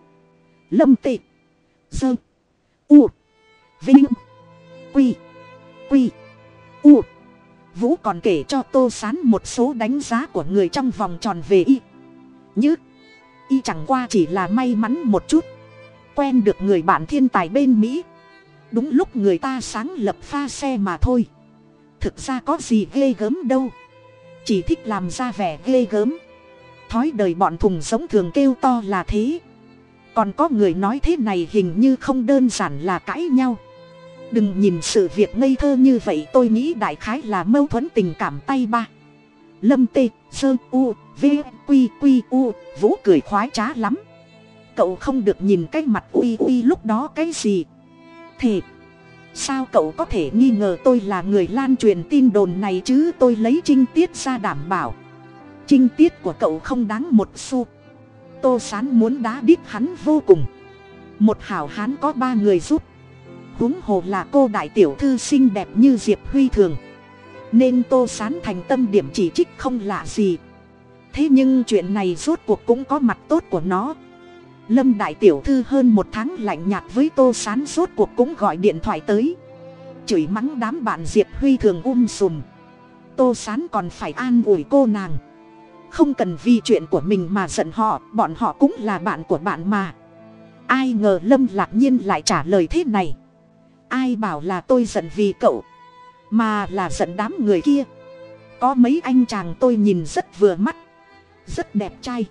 Lâm tị, dơ, u, vinh, quy quy u. Vũ còn kể cho tô sán một số đánh giá của người trong vòng tròn về y. Như, y chẳng qua chỉ là may mắn một chút. Quen được người bạn thiên tài bên mỹ. Đúng lúc người ta sáng lập pha xe mà thôi. Thực ra có gì ghê gớm đâu. Chỉ thích làm ra vẻ ghê gớm. Thói đời bọn thùng sống thường kêu to là thế. Còn có người nói thế này hình như không đơn giản là cãi nhau đừng nhìn sự việc ngây thơ như vậy, tôi nghĩ đại khái là mâu thuẫn tình cảm tay ba. Lâm tê, sơ, u, v, q q, u, vũ cười khoái trá lắm. Cậu không được nhìn cái mặt uy uy lúc đó cái gì. Thì sao cậu có thể nghi ngờ tôi là người lan truyền tin đồn này chứ? Tôi lấy trinh tiết ra đảm bảo. Trinh tiết của cậu không đáng một xu. Tô sán muốn đá đít hắn vô cùng. Một hảo hán có ba người giúp huống hồ là cô đại tiểu thư xinh đẹp như diệp huy thường. Nên tô sán thành tâm điểm chỉ trích không lạ gì. Thế nhưng chuyện này rốt cuộc cũng có mặt tốt của nó. Lâm đại tiểu thư hơn một tháng lạnh nhạt với tô sán rốt cuộc cũng gọi điện thoại tới. Chửi mắng đám bạn diệp huy thường um sùm. Tô sán còn phải an ủi cô nàng. Không cần vì chuyện của mình mà giận họ, bọn họ cũng là bạn của bạn mà. Ai ngờ lâm lạc nhiên lại trả lời thế này ai bảo là tôi giận vì cậu, mà là giận đám người kia. Có mấy anh chàng tôi nhìn rất vừa mắt, rất đẹp trai.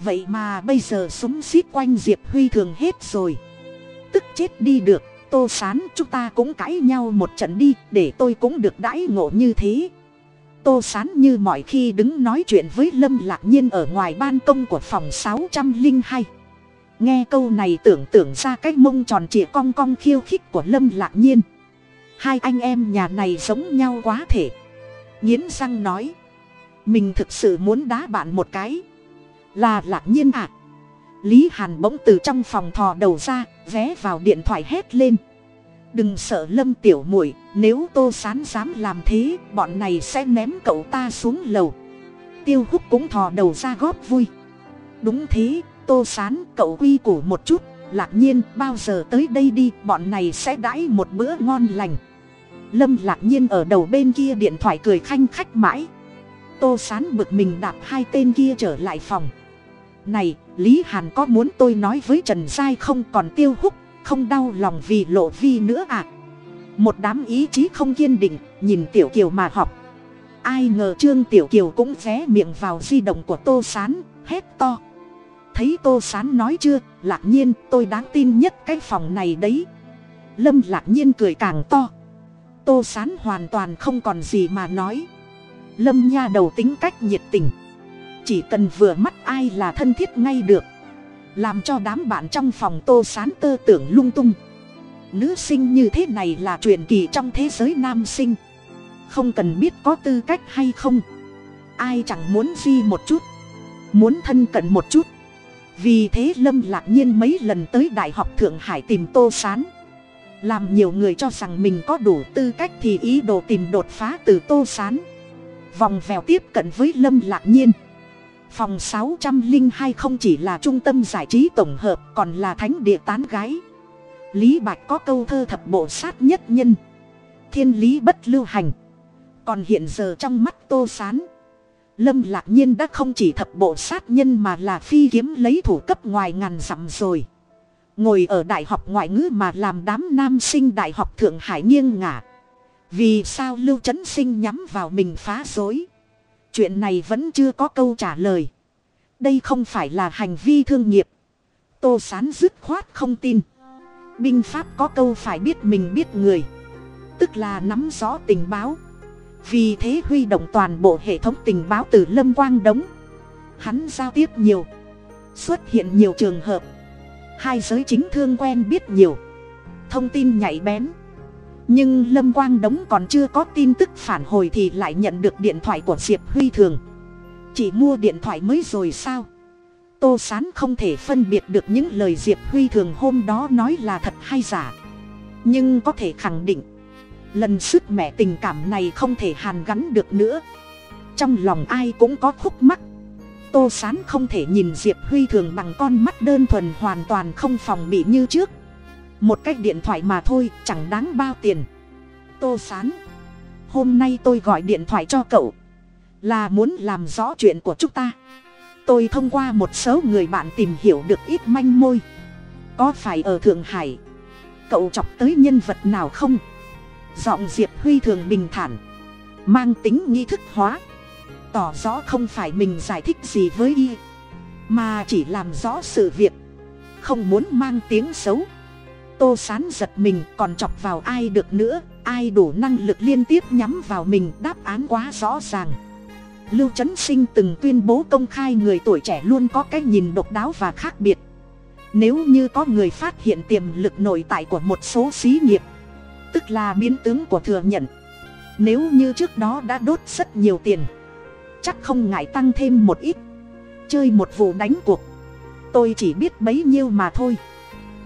Vậy mà bây giờ súng xít quanh diệp huy thường hết rồi. Tức chết đi được, tô sán chúng ta cũng cãi nhau một trận đi, để tôi cũng được đãi ngộ như thế. Tô sán như mọi khi đứng nói chuyện với lâm lạc nhiên ở ngoài ban công của phòng sáu trăm linh hai nghe câu này tưởng tượng ra cái mông tròn trịa cong cong khiêu khích của lâm lạc nhiên. Hai anh em nhà này giống nhau quá thể. Nghiến răng nói, mình thực sự muốn đá bạn một cái. Là lạc nhiên ạ. À. lý hàn bỗng từ trong phòng thò đầu ra vé vào điện thoại hét lên. Đừng sợ lâm tiểu muội, nếu tô sán dám làm thế, bọn này sẽ ném cậu ta xuống lầu. Tiêu Húc cũng thò đầu ra góp vui. Đúng thế tô sán, cậu quy củ một chút, lạc nhiên, bao giờ tới đây đi, bọn này sẽ đãi một bữa ngon lành. Lâm lạc nhiên ở đầu bên kia điện thoại cười khanh khách mãi. Tô sán bực mình đạp hai tên kia trở lại phòng. Này, lý hàn có muốn tôi nói với trần giai không? Còn tiêu hút không đau lòng vì lộ vi nữa à? Một đám ý chí không kiên định, nhìn tiểu kiều mà học ai ngờ trương tiểu kiều cũng vé miệng vào di động của tô s á n hét to thấy tô s á n nói chưa? Lạc nhiên, tôi đáng tin nhất cái phòng này đấy. Lâm lạc nhiên cười càng to. Tô s á n hoàn toàn không còn gì mà nói. Lâm nha đầu tính cách nhiệt tình. Chỉ cần vừa mắt ai là thân thiết ngay được. Làm cho đám bạn trong phòng tô sán tơ tưởng lung tung. Nữ sinh như thế này là truyền kỳ trong thế giới nam sinh. Không cần biết có tư cách hay không. Ai chẳng muốn di một chút. Muốn thân cận một chút vì thế lâm lạc nhiên mấy lần tới đại học thượng hải tìm tô sán. Làm nhiều người cho rằng mình có đủ tư cách thì ý đồ tìm đột phá từ tô sán. Vòng vèo tiếp cận với lâm lạc nhiên. Phòng sáu trăm linh hai không chỉ là trung tâm giải trí tổng hợp, còn là thánh địa tán gái. Lý bạch có câu thơ thập bộ sát nhất nhân. Thiên lý bất lưu hành. Còn hiện giờ trong mắt tô s á n lâm lạc nhiên đã không chỉ thập bộ sát nhân mà là phi kiếm lấy thủ cấp ngoài ngàn dặm rồi. Ngồi ở đại học ngoại ngữ mà làm đám nam sinh đại học thượng hải nghiêng ngả. Vì sao lưu trấn sinh nhắm vào mình phá dối chuyện này vẫn chưa có câu trả lời. Đây không phải là hành vi thương nghiệp. Tô sán dứt khoát không tin. Binh pháp có câu phải biết mình biết người. Tức là nắm rõ tình báo vì thế huy động toàn bộ hệ thống tình báo từ lâm quang đống hắn giao tiếp nhiều. Xuất hiện nhiều trường hợp. Hai giới chính thương quen biết nhiều. Thông tin nhạy bén. Nhưng lâm quang đống còn chưa có tin tức phản hồi thì lại nhận được điện thoại của diệp huy thường. Chỉ mua điện thoại mới rồi sao? Tô s á n không thể phân biệt được những lời diệp huy thường hôm đó nói là thật hay giả. Nhưng có thể khẳng định lần sức mẹ tình cảm này không thể hàn gắn được nữa. Trong lòng ai cũng có khúc mắc. Tô s á n không thể nhìn diệp huy thường bằng con mắt đơn thuần hoàn toàn không phòng bị như trước. Một cái điện thoại mà thôi, chẳng đáng bao tiền. Tô sán, hôm nay tôi gọi điện thoại cho cậu. Là muốn làm rõ chuyện của chúng ta. Tôi thông qua một số người bạn tìm hiểu được ít manh môi. Có phải ở thượng hải, cậu chọc tới nhân vật nào không? Giọng diệp huy thường bình thản, mang tính nghi thức hóa. Tỏ rõ không phải mình giải thích gì với y, mà chỉ làm rõ sự việc, không muốn mang tiếng xấu. Tô sán giật mình, còn chọc vào ai được nữa, ai đủ năng lực liên tiếp nhắm vào mình, đáp án quá rõ ràng. Lưu trấn sinh từng tuyên bố công khai người tuổi trẻ luôn có cái nhìn độc đáo và khác biệt. Nếu như có người phát hiện tiềm lực nội tại của một số xí nghiệp tức là biến tướng của thừa nhận. Nếu như trước đó đã đốt rất nhiều tiền, chắc không ngại tăng thêm một ít. Chơi một vụ đánh cuộc. Tôi chỉ biết bấy nhiêu mà thôi.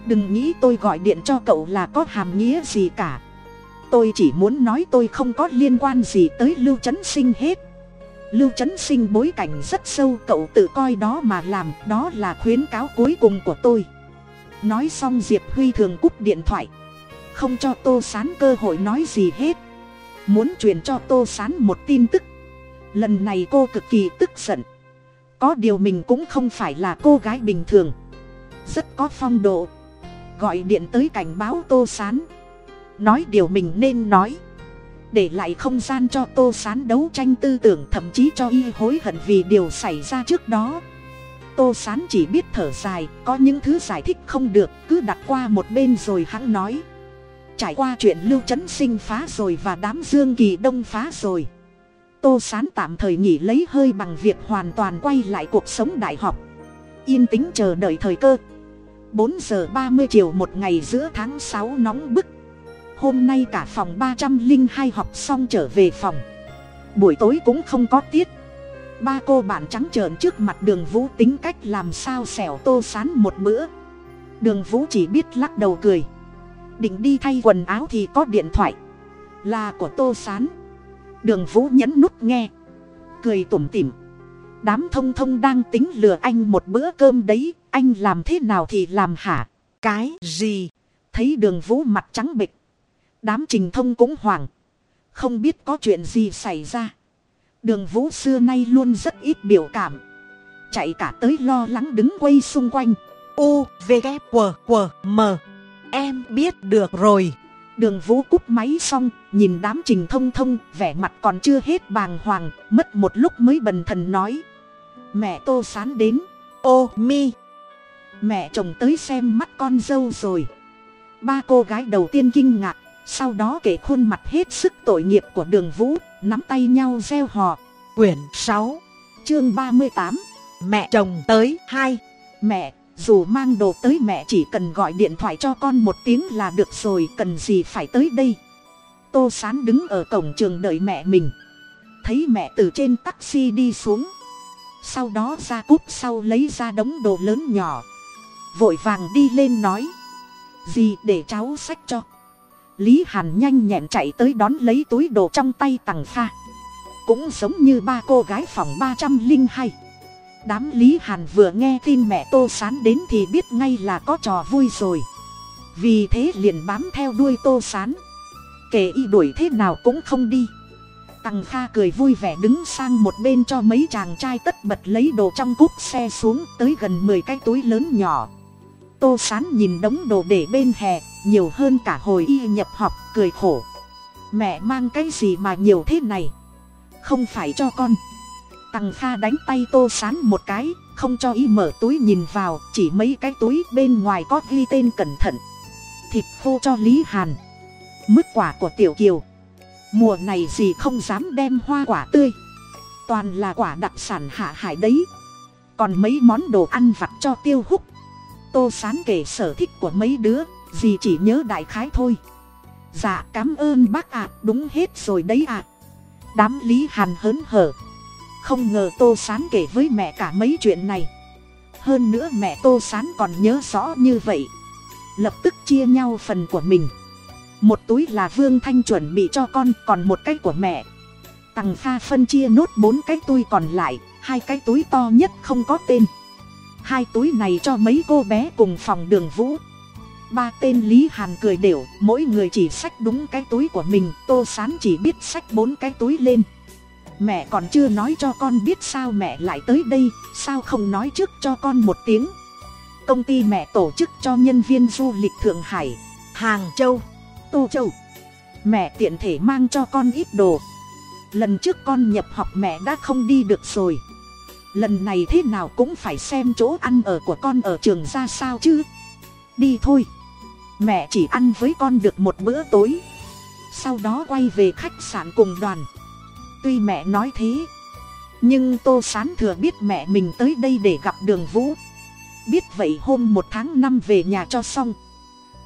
Đừng nghĩ tôi gọi điện cho cậu là có hàm nghĩa gì cả. Tôi chỉ muốn nói tôi không có liên quan gì tới lưu trấn sinh hết. Lưu trấn sinh bối cảnh rất sâu, cậu tự coi đó mà làm, đó là khuyến cáo cuối cùng của tôi. Nói xong diệp huy thường cúp điện thoại không cho tô sán cơ hội nói gì hết. Muốn truyền cho tô sán một tin tức. Lần này cô cực kỳ tức giận. Có điều mình cũng không phải là cô gái bình thường. Rất có phong độ. Gọi điện tới cảnh báo tô sán. Nói điều mình nên nói. Để lại không gian cho tô sán đấu tranh tư tưởng thậm chí cho y hối hận vì điều xảy ra trước đó. Tô sán chỉ biết thở dài, có những thứ giải thích không được, cứ đặt qua một bên rồi hắn nói trải qua chuyện lưu trấn sinh phá rồi và đám dương kỳ đông phá rồi. Tô sán tạm thời nghỉ lấy hơi bằng việc hoàn toàn quay lại cuộc sống đại học. Yên tĩnh chờ đợi thời cơ. Bốn giờ ba mươi chiều một ngày giữa tháng sáu nóng bức. Hôm nay cả phòng ba trăm linh hai học xong trở về phòng. Buổi tối cũng không có tiết. Ba cô bạn trắng trợn trước mặt đường vũ tính cách làm sao xẻo tô sán một bữa. Đường vũ chỉ biết lắc đầu cười định đi thay quần áo thì có điện thoại. Là của tô sán. Đường vũ nhấn nút nghe. Cười tủm tỉm. Đám thông thông đang tính lừa anh một bữa cơm đấy, anh làm thế nào thì làm hả? Cái gì? Thấy đường vũ mặt trắng bịch đám trình thông cũng hoảng. Không biết có chuyện gì xảy ra. Đường vũ xưa nay luôn rất ít biểu cảm. Chạy cả tới lo lắng đứng quay xung quanh. U, v, g q q m em biết được rồi. Đường vũ cúp máy xong, nhìn đám trình thông thông, vẻ mặt còn chưa hết bàng hoàng, mất một lúc mới bần thần nói. Mẹ tô sán đến. Ô, mi. Mẹ chồng tới xem mắt con dâu rồi. Ba cô gái đầu tiên kinh ngạc, sau đó kể khuôn mặt hết sức tội nghiệp của đường vũ, nắm tay nhau gieo hò. Quyển sáu, chương ba mươi tám. Mẹ chồng tới. Hai. Mẹ dù mang đồ tới mẹ chỉ cần gọi điện thoại cho con một tiếng là được rồi, cần gì phải tới đây? Tô sán đứng ở cổng trường đợi mẹ mình. Thấy mẹ từ trên taxi đi xuống. Sau đó ra cúp sau lấy ra đống đồ lớn nhỏ. Vội vàng đi lên nói. Gì để cháu xách cho. Lý hàn nhanh nhẹn chạy tới đón lấy túi đồ trong tay tằng pha. Cũng giống như ba cô gái phòng ba trăm linh hai đám lý hàn vừa nghe tin mẹ tô sán đến thì biết ngay là có trò vui rồi. Vì thế liền bám theo đuôi tô sán. Kể y đuổi thế nào cũng không đi. Tằng kha cười vui vẻ đứng sang một bên cho mấy chàng trai tất bật lấy đồ trong cúp xe xuống tới gần mười cái túi lớn nhỏ. Tô sán nhìn đống đồ để bên hè, nhiều hơn cả hồi y nhập học, cười khổ. Mẹ mang cái gì mà nhiều thế này? Không phải cho con tằng kha đánh tay tô sán một cái, không cho y mở túi nhìn vào, chỉ mấy cái túi bên ngoài có ghi tên cẩn thận. Thịt khô cho lý hàn. Mức quả của tiểu kiều. Mùa này gì không dám đem hoa quả tươi. Toàn là quả đặc sản hạ hải đấy. Còn mấy món đồ ăn vặt cho tiêu húc. Tô sán kể sở thích của mấy đứa, gì chỉ nhớ đại khái thôi. Dạ cảm ơn bác ạ, đúng hết rồi đấy ạ. Đám lý hàn hớn hở không ngờ tô sán kể với mẹ cả mấy chuyện này. Hơn nữa mẹ tô sán còn nhớ rõ như vậy. Lập tức chia nhau phần của mình. Một túi là vương thanh chuẩn bị cho con, còn một cái của mẹ. Tằng pha phân chia nốt bốn cái túi còn lại, hai cái túi to nhất không có tên. Hai túi này cho mấy cô bé cùng phòng đường vũ. Ba tên lý hàn cười đều, mỗi người chỉ xách đúng cái túi của mình, tô sán chỉ biết xách bốn cái túi lên mẹ còn chưa nói cho con biết sao mẹ lại tới đây, sao không nói trước cho con một tiếng. Công ty mẹ tổ chức cho nhân viên du lịch thượng hải, hàng châu, tô châu. Mẹ tiện thể mang cho con ít đồ. Lần trước con nhập học mẹ đã không đi được rồi. Lần này thế nào cũng phải xem chỗ ăn ở của con ở trường ra sao chứ. Đi thôi. Mẹ chỉ ăn với con được một bữa tối. Sau đó quay về khách sạn cùng đoàn tuy mẹ nói thế, nhưng tô sán thừa biết mẹ mình tới đây để gặp đường vũ. Biết vậy hôm một tháng năm về nhà cho xong,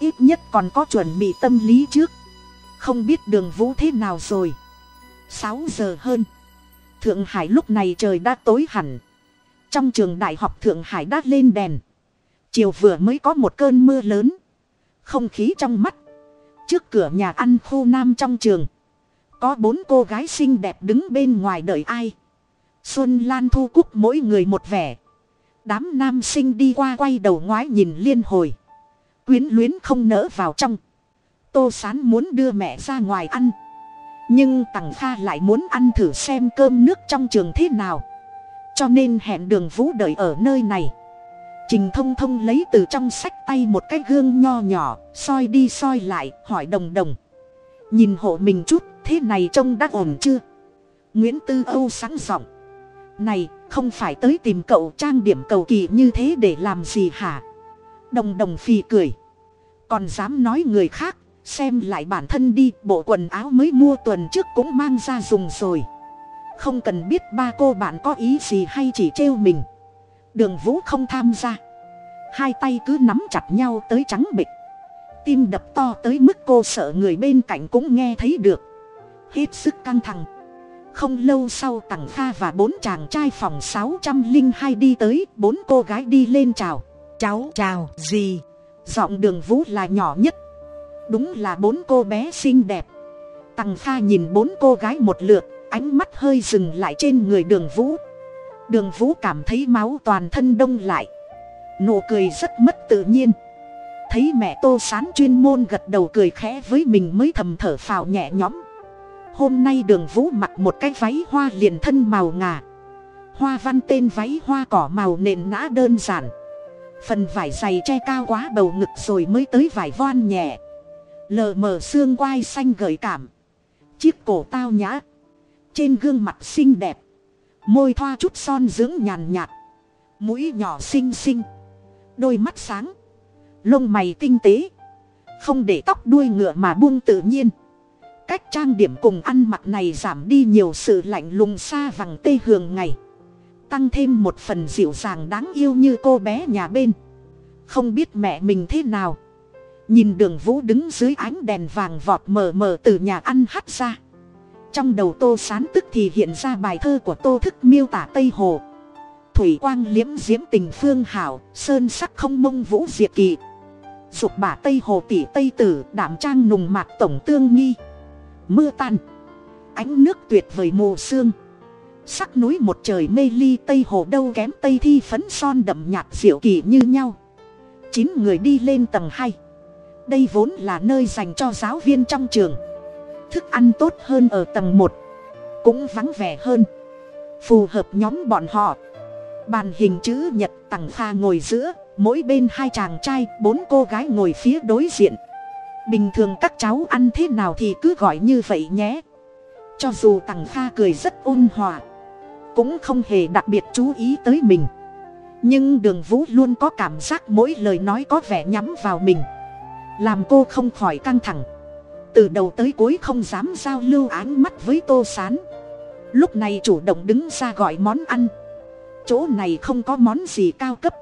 ít nhất còn có chuẩn bị tâm lý trước. Không biết đường vũ thế nào rồi. Sáu giờ hơn, thượng hải lúc này trời đã tối hẳn. Trong trường đại học thượng hải đã lên đèn. Chiều vừa mới có một cơn mưa lớn. Không khí trong mắt, Trước cửa nhà ăn khu nam trong trường. Có bốn cô gái xinh đẹp đứng bên ngoài đợi ai. Xuân Lan thu cúc mỗi người một vẻ. Đám nam sinh đi qua quay đầu ngoái nhìn liên hồi. Quyến luyến không nỡ vào trong. Tô Sán muốn đưa mẹ ra ngoài ăn. Nhưng Tằng Kha lại muốn ăn thử xem cơm nước trong trường thế nào. Cho nên hẹn đường vũ đợi ở nơi này. Trình thông thông lấy từ trong sách tay một cái gương nho nhỏ, soi đi soi lại, hỏi đồng đồng. Nhìn hộ mình chút, thế này trông đã ổn chưa? Nguyễn Tư Âu sáng giọng. Này, không phải tới tìm cậu trang điểm cầu kỳ như thế để làm gì hả? Đồng đồng phì cười. Còn dám nói người khác, xem lại bản thân đi, bộ quần áo mới mua tuần trước cũng mang ra dùng rồi. Không cần biết ba cô bạn có ý gì hay chỉ trêu mình. Đường vũ không tham gia. Hai tay cứ nắm chặt nhau tới trắng bịch. Tim đập to tới mức cô sợ người bên cạnh cũng nghe thấy được. Hết sức căng thẳng. Không lâu sau tặng pha và bốn chàng trai phòng 602 đi tới, bốn cô gái đi lên chào. Cháu chào gì? Giọng đường vũ là nhỏ nhất. Đúng là bốn cô bé xinh đẹp. Tằng pha nhìn bốn cô gái một lượt, ánh mắt hơi dừng lại trên người đường vũ. Đường vũ cảm thấy máu toàn thân đông lại. Nụ cười rất mất tự nhiên. Thấy mẹ tô sán chuyên môn gật đầu cười khẽ với mình mới thầm thở phào nhẹ nhõm. Hôm nay đường vũ mặc một cái váy hoa liền thân màu ngà. Hoa văn tên váy hoa cỏ màu nền nã đơn giản. Phần vải dày che cao quá bầu ngực rồi mới tới vải voan nhẹ. Lờ mờ xương quai xanh gợi cảm. Chiếc cổ tao nhã. Trên gương mặt xinh đẹp. Môi thoa chút son dưỡng nhàn nhạt. Mũi nhỏ xinh xinh. Đôi mắt sáng. Lông mày tinh tế. Không để tóc đuôi ngựa mà buông tự nhiên. Cách trang điểm cùng ăn mặc này giảm đi nhiều sự lạnh lùng xa vằng tê hường ngày. Tăng thêm một phần dịu dàng đáng yêu như cô bé nhà bên. Không biết mẹ mình thế nào. Nhìn đường vũ đứng dưới ánh đèn vàng vọt mờ mờ từ nhà ăn hắt ra. Trong đầu tô sán tức thì hiện ra bài thơ của tô thức miêu tả Tây Hồ. Thủy quang liễm diễm tình phương hảo, sơn sắc không mông vũ diệt kỳ. Dục bả Tây Hồ tỷ Tây Tử, đảm trang nùng mạc tổng tương nghi. Mưa tan, ánh nước tuyệt vời mù sương. Sắc núi một trời mê ly Tây Hồ đâu kém Tây thi phấn son đậm nhạt diệu kỳ như nhau. Chín người đi lên tầng hai. Đây vốn là nơi dành cho giáo viên trong trường. Thức ăn tốt hơn ở tầng một. Cũng vắng vẻ hơn. Phù hợp nhóm bọn họ. Bàn hình chữ nhật tằng pha ngồi giữa. Mỗi bên hai chàng trai bốn cô gái ngồi phía đối diện bình thường các cháu ăn thế nào thì cứ gọi như vậy nhé. Cho dù tằng Kha cười rất ôn hòa, cũng không hề đặc biệt chú ý tới mình. Nhưng đường vũ luôn có cảm giác mỗi lời nói có vẻ nhắm vào mình, làm cô không khỏi căng thẳng. Từ đầu tới cuối không dám giao lưu ánh mắt với tô s á n lúc này chủ động đứng ra gọi món ăn. Chỗ này không có món gì cao cấp,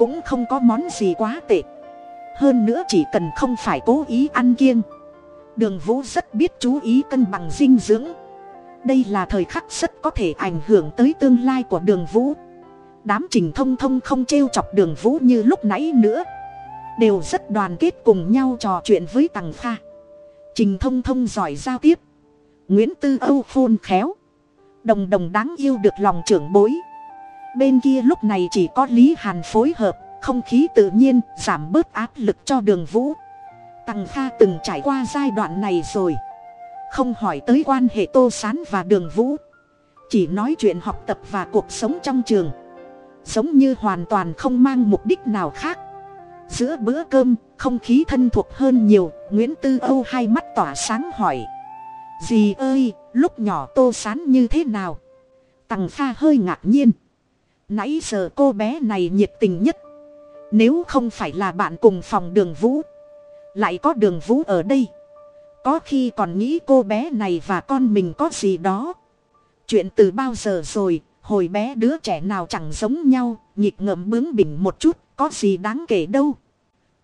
cũng không có món gì quá tệ hơn nữa chỉ cần không phải cố ý ăn kiêng. Đường vũ rất biết chú ý cân bằng dinh dưỡng. Đây là thời khắc rất có thể ảnh hưởng tới tương lai của đường vũ. Đám trình thông thông không trêu chọc đường vũ như lúc nãy nữa. Đều rất đoàn kết cùng nhau trò chuyện với tằng pha trình thông thông giỏi giao tiếp. Nguyễn tư âu khôn khéo. Đồng đồng đáng yêu được lòng trưởng bối. Bên kia lúc này chỉ có lý hàn phối hợp không khí tự nhiên, giảm bớt áp lực cho đường vũ. Tằng kha từng trải qua giai đoạn này rồi. Không hỏi tới quan hệ tô sán và đường vũ. Chỉ nói chuyện học tập và cuộc sống trong trường. Giống như hoàn toàn không mang mục đích nào khác. Giữa bữa cơm, không khí thân thuộc hơn nhiều, nguyễn tư âu hai mắt tỏa sáng hỏi. Dì ơi, lúc nhỏ tô sán như thế nào? Tằng kha hơi ngạc nhiên. Nãy giờ cô bé này nhiệt tình nhất nếu không phải là bạn cùng phòng đường vũ, lại có đường vũ ở đây. Có khi còn nghĩ cô bé này và con mình có gì đó. Chuyện từ bao giờ rồi, hồi bé đứa trẻ nào chẳng giống nhau nhịp ngợm bướng bỉnh một chút, có gì đáng kể đâu.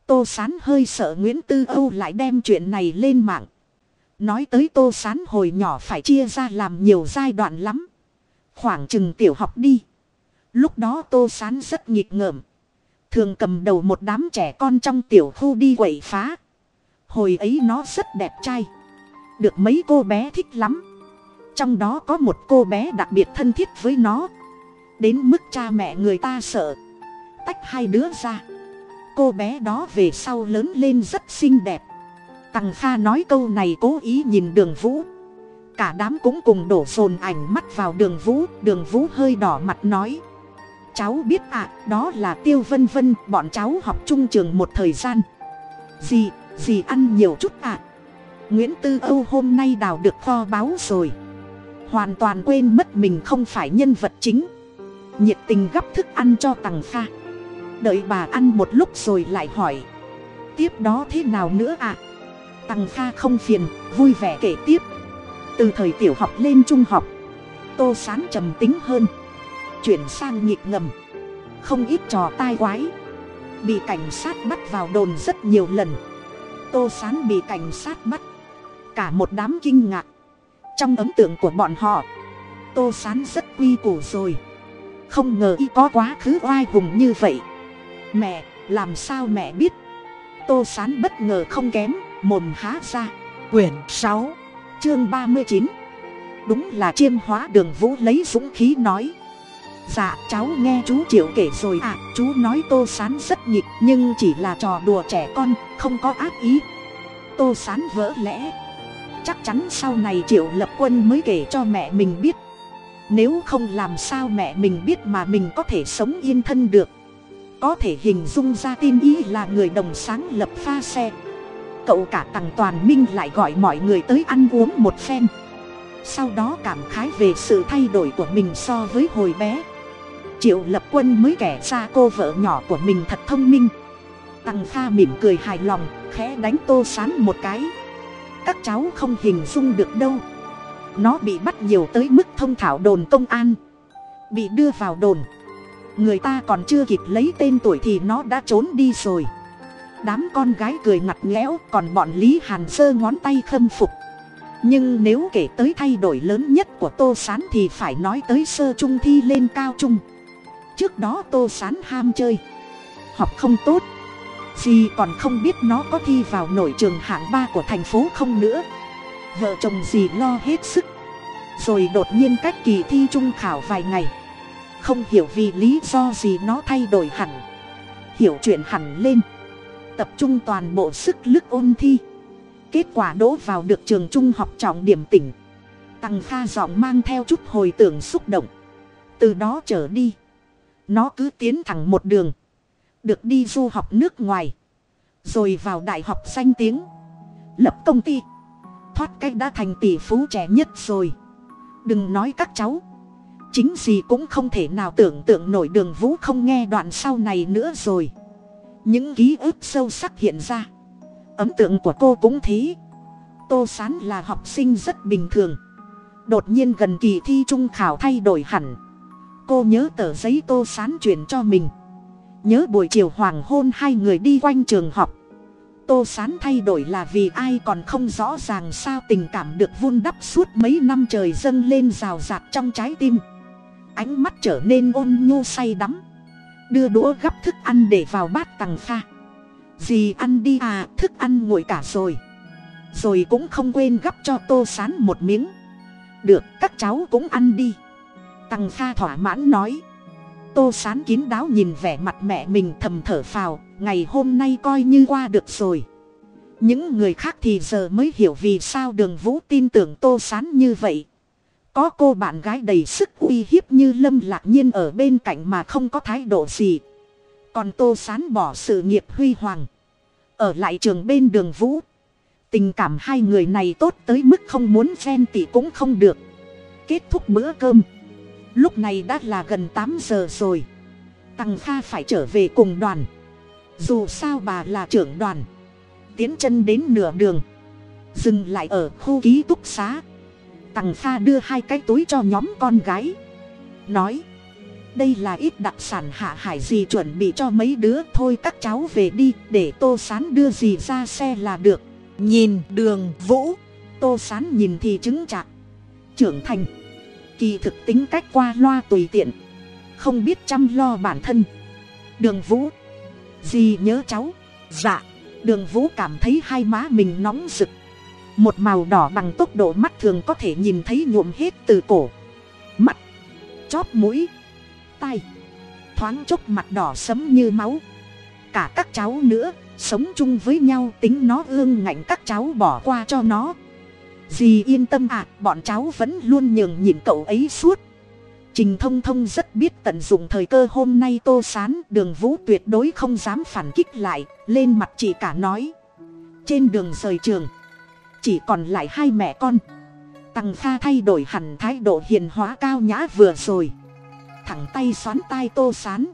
Tô sán hơi sợ nguyễn tư âu lại đem chuyện này lên mạng. Nói tới tô sán hồi nhỏ phải chia ra làm nhiều giai đoạn lắm. Khoảng chừng tiểu học đi. Lúc đó tô sán rất nghịch ngợm thường cầm đầu một đám trẻ con trong tiểu khu đi quậy phá. Hồi ấy nó rất đẹp trai. Được mấy cô bé thích lắm. Trong đó có một cô bé đặc biệt thân thiết với nó. Đến mức cha mẹ người ta sợ. Tách hai đứa ra. Cô bé đó về sau lớn lên rất xinh đẹp. Tằng kha nói câu này cố ý nhìn đường vũ. Cả đám cũng cùng đổ dồn ảnh mắt vào đường vũ. Đường vũ hơi đỏ mặt nói cháu biết ạ, đó là tiêu vân vân, bọn cháu học chung trường một thời gian. Gì gì ăn nhiều chút ạ. Nguyễn tư âu hôm nay đào được kho báu rồi. Hoàn toàn quên mất mình không phải nhân vật chính. Nhiệt tình gắp thức ăn cho tằng kha. Đợi bà ăn một lúc rồi lại hỏi. Tiếp đó thế nào nữa ạ? À? tằng kha không phiền, vui vẻ kể tiếp. Từ thời tiểu học lên trung học, tô sán trầm tính hơn chuyển sang nhịp ngầm. Không ít trò tai quái. Bị cảnh sát bắt vào đồn rất nhiều lần. Tô sán bị cảnh sát bắt. Cả một đám kinh ngạc. Trong ấn tượng của bọn họ, tô sán rất quy củ rồi. Không ngờ y có quá khứ oai hùng như vậy. Mẹ, làm sao mẹ biết? Tô sán bất ngờ không kém, mồm há ra. Quyển sáu, chương ba mươi chín. Đúng là chiêm hóa đường vũ lấy dũng khí nói dạ cháu nghe chú triệu kể rồi à chú nói tô sán rất nhịp, nhưng chỉ là trò đùa trẻ con, không có ác ý. Tô sán vỡ lẽ. Chắc chắn sau này triệu lập quân mới kể cho mẹ mình biết. Nếu không làm sao mẹ mình biết mà mình có thể sống yên thân được. Có thể hình dung ra tin ý là người đồng sáng lập pha xe. Cậu cả tằng toàn minh lại gọi mọi người tới ăn uống một phen. Sau đó cảm khái về sự thay đổi của mình so với hồi bé triệu lập quân mới kể ra cô vợ nhỏ của mình thật thông minh. Tằng kha mỉm cười hài lòng, khẽ đánh tô sán một cái. Các cháu không hình dung được đâu. Nó bị bắt nhiều tới mức thông thảo đồn công an. Bị đưa vào đồn. Người ta còn chưa kịp lấy tên tuổi thì nó đã trốn đi rồi. Đám con gái cười ngặt nghẽo, còn bọn lý hàn sơ ngón tay khâm phục. Nhưng nếu kể tới thay đổi lớn nhất của tô s á n thì phải nói tới sơ trung thi lên cao trung trước đó tô s á n ham chơi. Học không tốt. Gì còn không biết nó có thi vào nổi trường hạng ba của thành phố không nữa. Vợ chồng gì lo hết sức. Rồi đột nhiên cách kỳ thi trung khảo vài ngày. Không hiểu vì lý do gì nó thay đổi hẳn. Hiểu chuyện hẳn lên. Tập trung toàn bộ sức lực ôn thi. Kết quả đỗ vào được trường trung học trọng điểm tỉnh. Tăng kha giọng mang theo chút hồi tưởng xúc động. Từ đó trở đi nó cứ tiến thẳng một đường. Được đi du học nước ngoài. Rồi vào đại học danh tiếng. Lập công ty. Thoát cách đã thành tỷ phú trẻ nhất rồi. Đừng nói các cháu. Chính gì cũng không thể nào tưởng tượng nổi đường vũ không nghe đoạn sau này nữa rồi. Những ký ức sâu sắc hiện ra. Ấn tượng của cô cũng thế. Tô sán là học sinh rất bình thường. Đột nhiên gần kỳ thi trung khảo thay đổi hẳn cô nhớ tờ giấy tô sán chuyển cho mình. Nhớ buổi chiều hoàng hôn hai người đi quanh trường học. Tô sán thay đổi là vì ai còn không rõ ràng sao tình cảm được vun đắp suốt mấy năm trời dâng lên rào rạt trong trái tim. Ánh mắt trở nên ôn nhu say đắm. Đưa đũa gắp thức ăn để vào bát tằng pha. Dì ăn đi à thức ăn nguội cả rồi. Rồi cũng không quên gắp cho tô sán một miếng. Được, các cháu cũng ăn đi tằng pha thỏa mãn nói. Tô sán kín đáo nhìn vẻ mặt mẹ mình thầm thở phào, ngày hôm nay coi như qua được rồi. Những người khác thì giờ mới hiểu vì sao đường vũ tin tưởng tô sán như vậy. Có cô bạn gái đầy sức uy hiếp như lâm lạc nhiên ở bên cạnh mà không có thái độ gì. Còn tô sán bỏ sự nghiệp huy hoàng. Ở lại trường bên đường vũ, tình cảm hai người này tốt tới mức không muốn ghen tị cũng không được. Kết thúc bữa cơm lúc này đã là gần tám giờ rồi. Tăng kha phải trở về cùng đoàn. Dù sao bà là trưởng đoàn. Tiến chân đến nửa đường. Dừng lại ở khu ký túc xá. Tằng Kha đưa hai cái túi cho nhóm con gái. Nói, đây là ít đặc sản hạ hải gì chuẩn bị cho mấy đứa. Thôi các cháu về đi, để tô sán đưa gì ra xe là được. Nhìn đường vũ, tô sán nhìn thì chứng chạc. Trưởng thành kỳ thực tính cách qua loa tùy tiện, không biết chăm lo bản thân. Đường vũ, gì nhớ cháu? Dạ đường vũ cảm thấy hai má mình nóng rực. Một màu đỏ bằng tốc độ mắt thường có thể nhìn thấy nhuộm hết từ cổ. Mặt chóp mũi, tai. Thoáng chốc mặt đỏ sấm như máu. Cả các cháu nữa sống chung với nhau, tính nó ương ngạnh các cháu bỏ qua cho nó dì yên tâm ạ, bọn cháu vẫn luôn nhường nhịn cậu ấy suốt. Trình thông thông rất biết tận dụng thời cơ hôm nay tô sán, đường vũ tuyệt đối không dám phản kích lại, lên mặt chị cả nói. Trên đường rời trường, chỉ còn lại hai mẹ con. Tằng pha thay đổi hẳn thái độ hiền hóa cao nhã vừa rồi. Thẳng tay xoắn tai tô sán.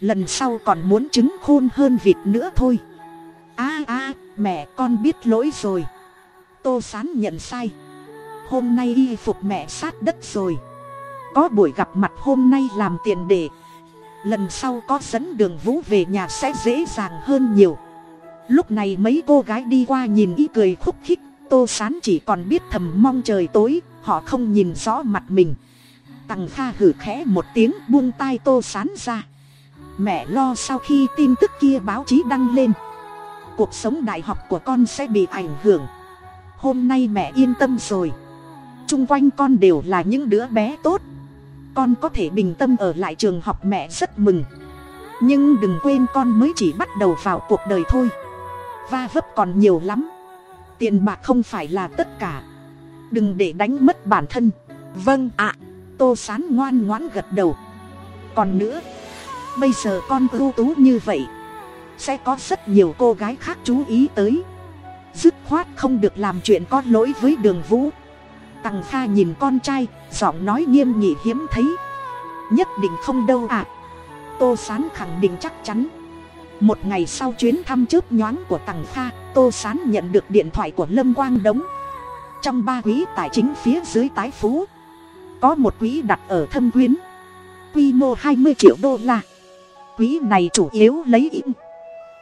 Lần sau còn muốn trứng khôn hơn vịt nữa thôi. A a, mẹ con biết lỗi rồi tô sán nhận sai. Hôm nay y phục mẹ sát đất rồi. Có buổi gặp mặt hôm nay làm tiền đề lần sau có dẫn đường vũ về nhà sẽ dễ dàng hơn nhiều. Lúc này mấy cô gái đi qua nhìn y cười khúc khích. Tô sán chỉ còn biết thầm mong trời tối, họ không nhìn rõ mặt mình. Tằng kha hử khẽ một tiếng buông tai tô sán ra. Mẹ lo sau khi tin tức kia báo chí đăng lên. Cuộc sống đại học của con sẽ bị ảnh hưởng hôm nay mẹ yên tâm rồi. Chung quanh con đều là những đứa bé tốt. Con có thể bình tâm ở lại trường học mẹ rất mừng. Nhưng đừng quên con mới chỉ bắt đầu vào cuộc đời thôi. Va vấp còn nhiều lắm. Tiền bạc không phải là tất cả. Đừng để đánh mất bản thân. Vâng ạ. Tô sán ngoan ngoãn gật đầu. Còn nữa, bây giờ con ưu tú như vậy, sẽ có rất nhiều cô gái khác chú ý tới dứt khoát không được làm chuyện có lỗi với đường vũ. Tằng kha nhìn con trai, giọng nói nghiêm nghị hiếm thấy. Nhất định không đâu ạ à. tô sán khẳng định chắc chắn. Một ngày sau chuyến thăm chớp nhoáng của tằng kha, tô sán nhận được điện thoại của lâm quang đống. Trong ba quỹ tài chính phía dưới tái phú, có một quỹ đặt ở thâm quyến. Quy mô hai mươi triệu đô la. Quỹ này chủ yếu lấy in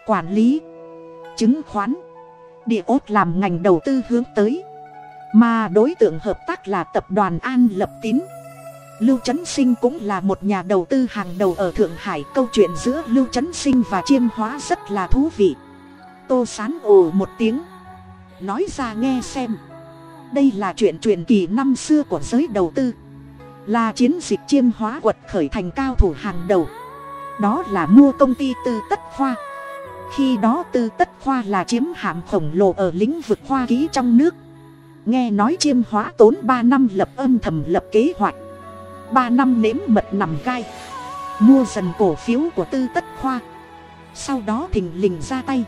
quản lý, chứng khoán địa ốt làm ngành đầu tư hướng tới. Mà đối tượng hợp tác là tập đoàn an lập tín. Lưu trấn sinh cũng là một nhà đầu tư hàng đầu ở thượng hải. Câu chuyện giữa lưu trấn sinh và chiêm hóa rất là thú vị. Tô sán ồ một tiếng, nói ra nghe xem. Đây là chuyện truyền kỳ năm xưa của giới đầu tư. Là chiến dịch chiêm hóa quật khởi thành cao thủ hàng đầu. Đó là mua công ty tư tất khoa khi đó tư tất khoa là chiếm hạm khổng lồ ở lĩnh vực khoa ký trong nước. Nghe nói chiêm hóa tốn ba năm lập âm thầm lập kế hoạch. Ba năm nếm mật nằm gai. Mua dần cổ phiếu của tư tất khoa sau đó thình lình ra tay.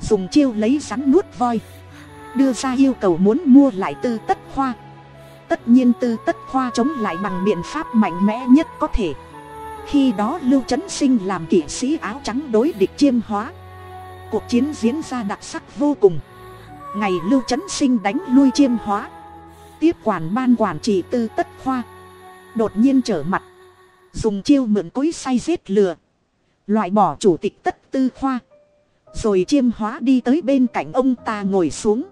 Dùng chiêu lấy rắn nuốt voi. Đưa ra yêu cầu muốn mua lại tư tất khoa tất nhiên tư tất khoa chống lại bằng biện pháp mạnh mẽ nhất có thể khi đó lưu trấn sinh làm kỵ sĩ áo trắng đối địch chiêm hóa. Cuộc chiến diễn ra đặc sắc vô cùng. Ngày lưu trấn sinh đánh lui chiêm hóa. Tiếp quản ban quản trị tư tất khoa. Đột nhiên trở mặt. Dùng chiêu mượn cối say giết lừa. Loại bỏ chủ tịch tất tư khoa. Rồi chiêm hóa đi tới bên cạnh ông ta ngồi xuống.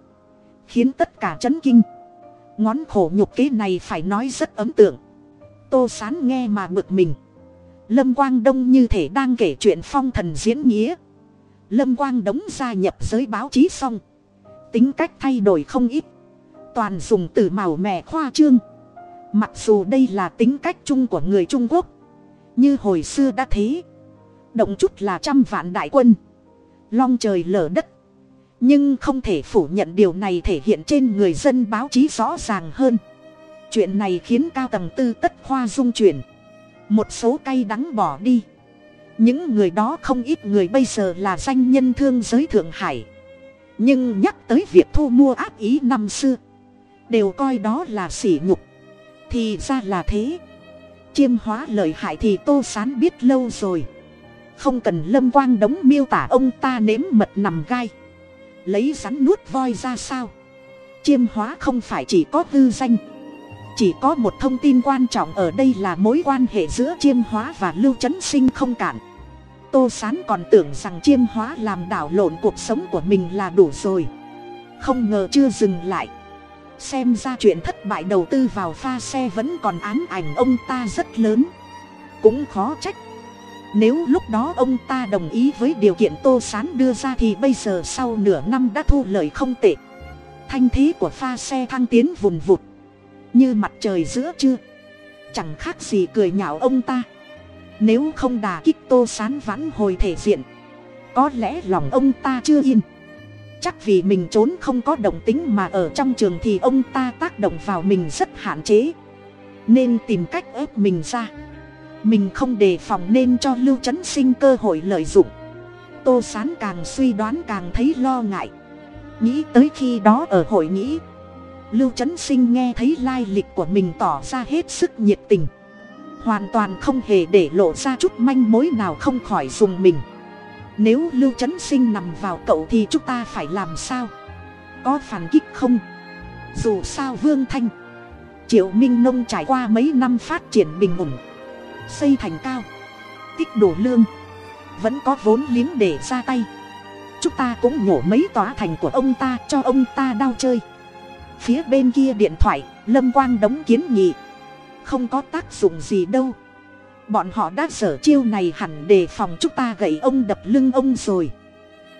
Khiến tất cả chấn kinh. Ngón khổ nhục kế này phải nói rất ấm tượng. Tô sán nghe mà bực mình lâm quang đông như thể đang kể chuyện phong thần diễn nghĩa. Lâm quang đống gia nhập giới báo chí xong. Tính cách thay đổi không ít. Toàn dùng từ màu mè khoa trương. Mặc dù đây là tính cách chung của người trung quốc, như hồi xưa đã thế, động chút là trăm vạn đại quân, long trời lở đất. Nhưng không thể phủ nhận điều này thể hiện trên người dân báo chí rõ ràng hơn. Chuyện này khiến cao tầng tư tất khoa dung chuyển một số cay đắng bỏ đi. Những người đó không ít người bây giờ là danh nhân thương giới thượng hải. Nhưng nhắc tới việc thu mua ác ý năm xưa, đều coi đó là sỉ nhục. Thì ra là thế. Chiêm hóa lợi hại thì tô sán biết lâu rồi. Không cần lâm quang đống miêu tả ông ta nếm mật nằm gai. Lấy rắn nuốt voi ra sao? Chiêm hóa không phải chỉ có hư danh chỉ có một thông tin quan trọng ở đây là mối quan hệ giữa chiêm hóa và lưu trấn sinh không cản tô sán còn tưởng rằng chiêm hóa làm đảo lộn cuộc sống của mình là đủ rồi. Không ngờ chưa dừng lại. Xem ra chuyện thất bại đầu tư vào pha xe vẫn còn ám ảnh ông ta rất lớn. Cũng khó trách. Nếu lúc đó ông ta đồng ý với điều kiện tô sán đưa ra thì bây giờ sau nửa năm đã thu lời không tệ. Thanh thế của pha xe thăng tiến vùn vụt như mặt trời giữa trưa. Chẳng khác gì cười nhạo ông ta. Nếu không đà kích tô sán vãn hồi thể diện, có lẽ lòng ông ta chưa yên. Chắc vì mình trốn không có động tính mà ở trong trường thì ông ta tác động vào mình rất hạn chế. Nên tìm cách ép mình ra. Mình không đề phòng nên cho lưu trấn sinh cơ hội lợi dụng. Tô sán càng suy đoán càng thấy lo ngại. Nghĩ tới khi đó ở hội nghị lưu trấn sinh nghe thấy lai lịch của mình tỏ ra hết sức nhiệt tình. Hoàn toàn không hề để lộ ra chút manh mối nào không khỏi dùng mình. Nếu lưu trấn sinh nằm vào cậu thì chúng ta phải làm sao? Có phản kích không? Dù sao vương thanh, triệu minh nông trải qua mấy năm phát triển bình ổn, xây thành cao, tích đủ lương, vẫn có vốn liếng để ra tay. Chúng ta cũng nhổ mấy tòa thành của ông ta cho ông ta đau chơi phía bên kia điện thoại, lâm quang đóng kiến nghị. Không có tác dụng gì đâu. Bọn họ đã sở chiêu này hẳn đề phòng chúng ta gậy ông đập lưng ông rồi.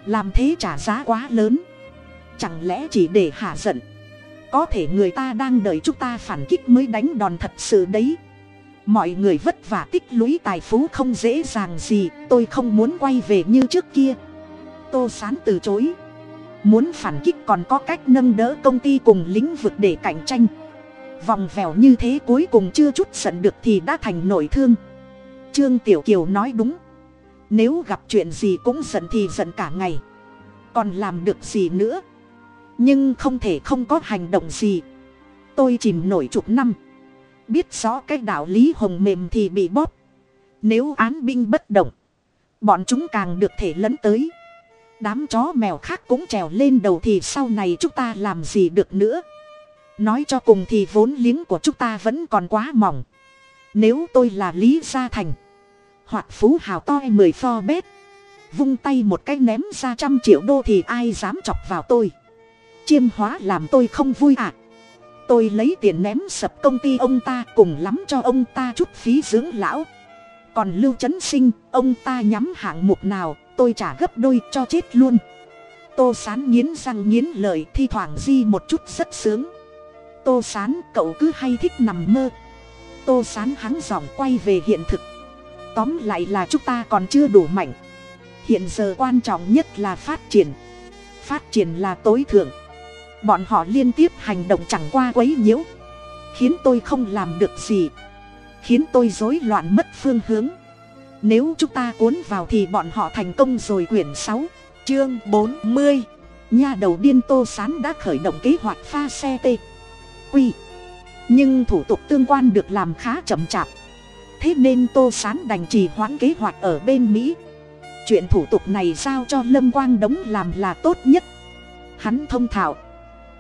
Làm thế trả giá quá lớn. Chẳng lẽ chỉ để hạ giận? Có thể người ta đang đợi chúng ta phản kích mới đánh đòn thật sự đấy. Mọi người vất vả tích lũy tài phú không dễ dàng gì, tôi không muốn quay về như trước kia. Tô sán từ chối muốn phản kích còn có cách nâng đỡ công ty cùng lĩnh vực để cạnh tranh. Vòng vèo như thế cuối cùng chưa chút giận được thì đã thành nội thương. Trương tiểu kiều nói đúng. Nếu gặp chuyện gì cũng giận thì giận cả ngày. Còn làm được gì nữa? Nhưng không thể không có hành động gì. Tôi chìm nổi chục năm. Biết rõ cái đạo lý hồng mềm thì bị bóp. Nếu án binh bất động, bọn chúng càng được thể lấn tới đám chó mèo khác cũng trèo lên đầu thì sau này chúng ta làm gì được nữa? Nói cho cùng thì vốn liếng của chúng ta vẫn còn quá mỏng. Nếu tôi là lý gia thành, hoặc phú hào to mười pho bét vung tay một cái ném ra trăm triệu đô thì ai dám chọc vào tôi? Chiêm hóa làm tôi không vui ạ à. tôi lấy tiền ném sập công ty ông ta cùng lắm cho ông ta chút phí dưỡng lão. Còn lưu trấn sinh, ông ta nhắm hạng mục nào? Tôi trả gấp đôi cho chết luôn. Tô sán nghiến răng nghiến lợi thi thoảng di một chút rất sướng. Tô sán, cậu cứ hay thích nằm mơ. Tô sán hắng giọng quay về hiện thực. Tóm lại là chúng ta còn chưa đủ mạnh. Hiện giờ quan trọng nhất là phát triển. Phát triển là tối thượng. Bọn họ liên tiếp hành động chẳng qua quấy nhiễu. Khiến tôi không làm được gì. Khiến tôi rối loạn mất phương hướng nếu chúng ta cuốn vào thì bọn họ thành công rồi quyển sáu, chương bốn mươi. Nha đầu điên tô sán đã khởi động kế hoạch pha xe t. Quy. Nhưng thủ tục tương quan được làm khá chậm chạp. Thế nên tô sán đành trì hoãn kế hoạch ở bên mỹ. Chuyện thủ tục này giao cho lâm quang đống làm là tốt nhất. Hắn thông thạo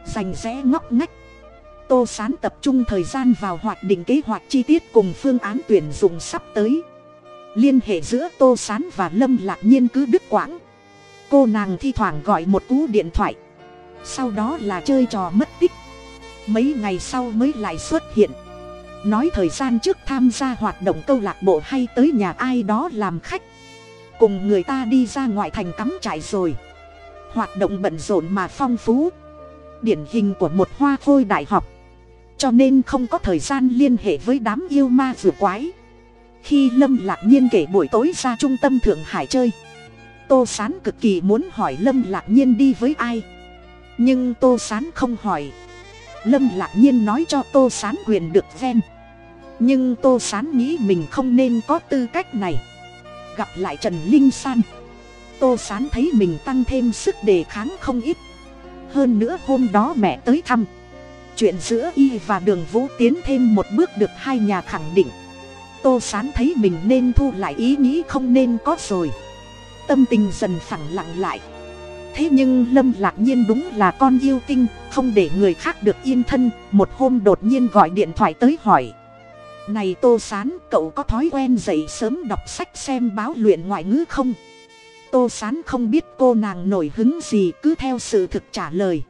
rành rẽ ngóc ngách. Tô sán tập trung thời gian vào hoạch định kế hoạch chi tiết cùng phương án tuyển dụng sắp tới liên hệ giữa tô sán và lâm lạc nhiên cứ đứt quãng. Cô nàng thi thoảng gọi một cú điện thoại. Sau đó là chơi trò mất tích. Mấy ngày sau mới lại xuất hiện. Nói thời gian trước tham gia hoạt động câu lạc bộ hay tới nhà ai đó làm khách. Cùng người ta đi ra ngoại thành cắm trại rồi. Hoạt động bận rộn mà phong phú. Điển hình của một hoa khôi đại học. Cho nên không có thời gian liên hệ với đám yêu ma vừa quái khi lâm lạc nhiên kể buổi tối ra trung tâm thượng hải chơi, tô s á n cực kỳ muốn hỏi lâm lạc nhiên đi với ai. Nhưng tô s á n không hỏi. Lâm lạc nhiên nói cho tô s á n quyền được ven nhưng tô s á n nghĩ mình không nên có tư cách này. Gặp lại trần linh san, tô s á n thấy mình tăng thêm sức đề kháng không ít. Hơn nữa hôm đó mẹ tới thăm. Chuyện giữa y và đường vũ tiến thêm một bước được hai nhà khẳng định tô sán thấy mình nên thu lại ý nghĩ không nên có rồi. Tâm tình dần phẳng lặng lại. Thế nhưng lâm lạc nhiên đúng là con yêu tinh, không để người khác được yên thân. Một hôm đột nhiên gọi điện thoại tới hỏi. Này tô sán, cậu có thói quen dậy sớm đọc sách xem báo luyện ngoại ngữ không? Tô sán không biết cô nàng nổi hứng gì, cứ theo sự thực trả lời.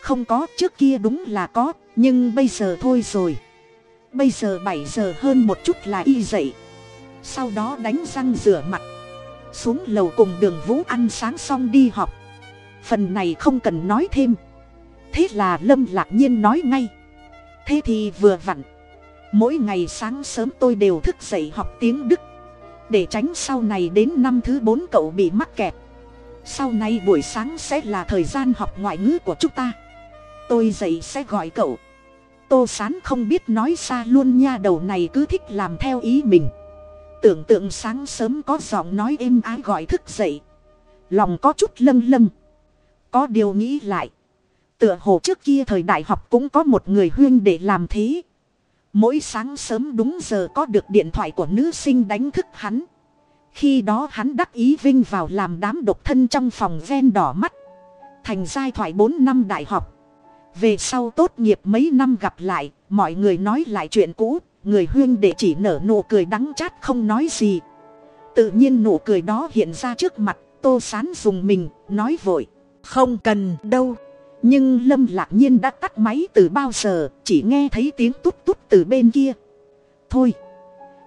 Không có, trước kia đúng là có, nhưng bây giờ thôi rồi bây giờ bảy giờ hơn một chút là y dậy. Sau đó đánh răng rửa mặt. Xuống lầu cùng đường vũ ăn sáng xong đi học phần này không cần nói thêm. Thế là lâm lạc nhiên nói ngay. Thế thì vừa vặn. Mỗi ngày sáng sớm tôi đều thức dậy học tiếng đức. Để tránh sau này đến năm thứ bốn cậu bị mắc kẹt. Sau này buổi sáng sẽ là thời gian học ngoại ngữ của chúng ta. Tôi dậy sẽ gọi cậu tô sán không biết nói xa luôn nha, đầu này cứ thích làm theo ý mình. Tưởng tượng sáng sớm có giọng nói êm ái gọi thức dậy. Lòng có chút lâng lâng. Có điều nghĩ lại. Tựa hồ trước kia thời đại học cũng có một người huyên để làm thế. Mỗi sáng sớm đúng giờ có được điện thoại của nữ sinh đánh thức hắn. Khi đó hắn đắc ý vinh vào làm đám độc thân trong phòng ven đỏ mắt. Thành giai thoại bốn năm đại học về sau tốt nghiệp mấy năm gặp lại, mọi người nói lại chuyện cũ, người huyên để chỉ nở nụ cười đắng chát không nói gì. Tự nhiên nụ cười đó hiện ra trước mặt, tô sán dùng mình, nói vội, không cần đâu. Nhưng lâm lạc nhiên đã tắt máy từ bao giờ, chỉ nghe thấy tiếng tút tút từ bên kia. Thôi,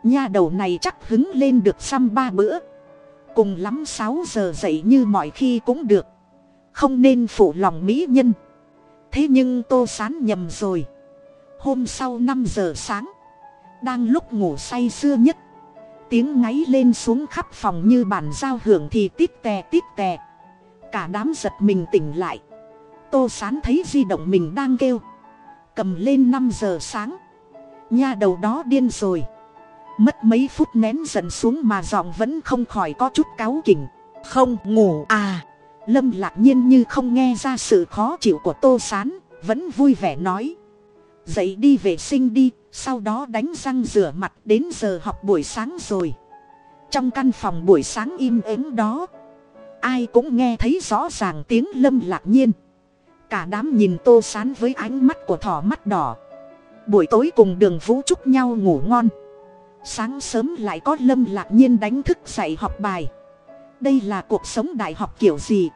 nha đầu này chắc hứng lên được xăm ba bữa. Cùng lắm sáu giờ dậy như mọi khi cũng được. Không nên phụ lòng mỹ nhân thế nhưng tô sán nhầm rồi. Hôm sau năm giờ sáng, đang lúc ngủ say sưa nhất, tiếng ngáy lên xuống khắp phòng như bàn giao hưởng thì tít tè tít tè. Cả đám giật mình tỉnh lại. Tô sán thấy di động mình đang kêu. Cầm lên năm giờ sáng, nha đầu đó điên rồi. Mất mấy phút nén dần xuống mà giọng vẫn không khỏi có chút cáu kỉnh. Không, ngủ à lâm lạc nhiên như không nghe ra sự khó chịu của tô sán, vẫn vui vẻ nói. Dậy đi vệ sinh đi, sau đó đánh răng rửa mặt đến giờ học buổi sáng rồi. Trong căn phòng buổi sáng im ắng đó, ai cũng nghe thấy rõ ràng tiếng lâm lạc nhiên. Cả đám nhìn tô sán với ánh mắt của thỏ mắt đỏ. Buổi tối cùng đường vũ chúc nhau ngủ ngon. Sáng sớm lại có lâm lạc nhiên đánh thức dạy học bài đây là cuộc sống đại học kiểu gì?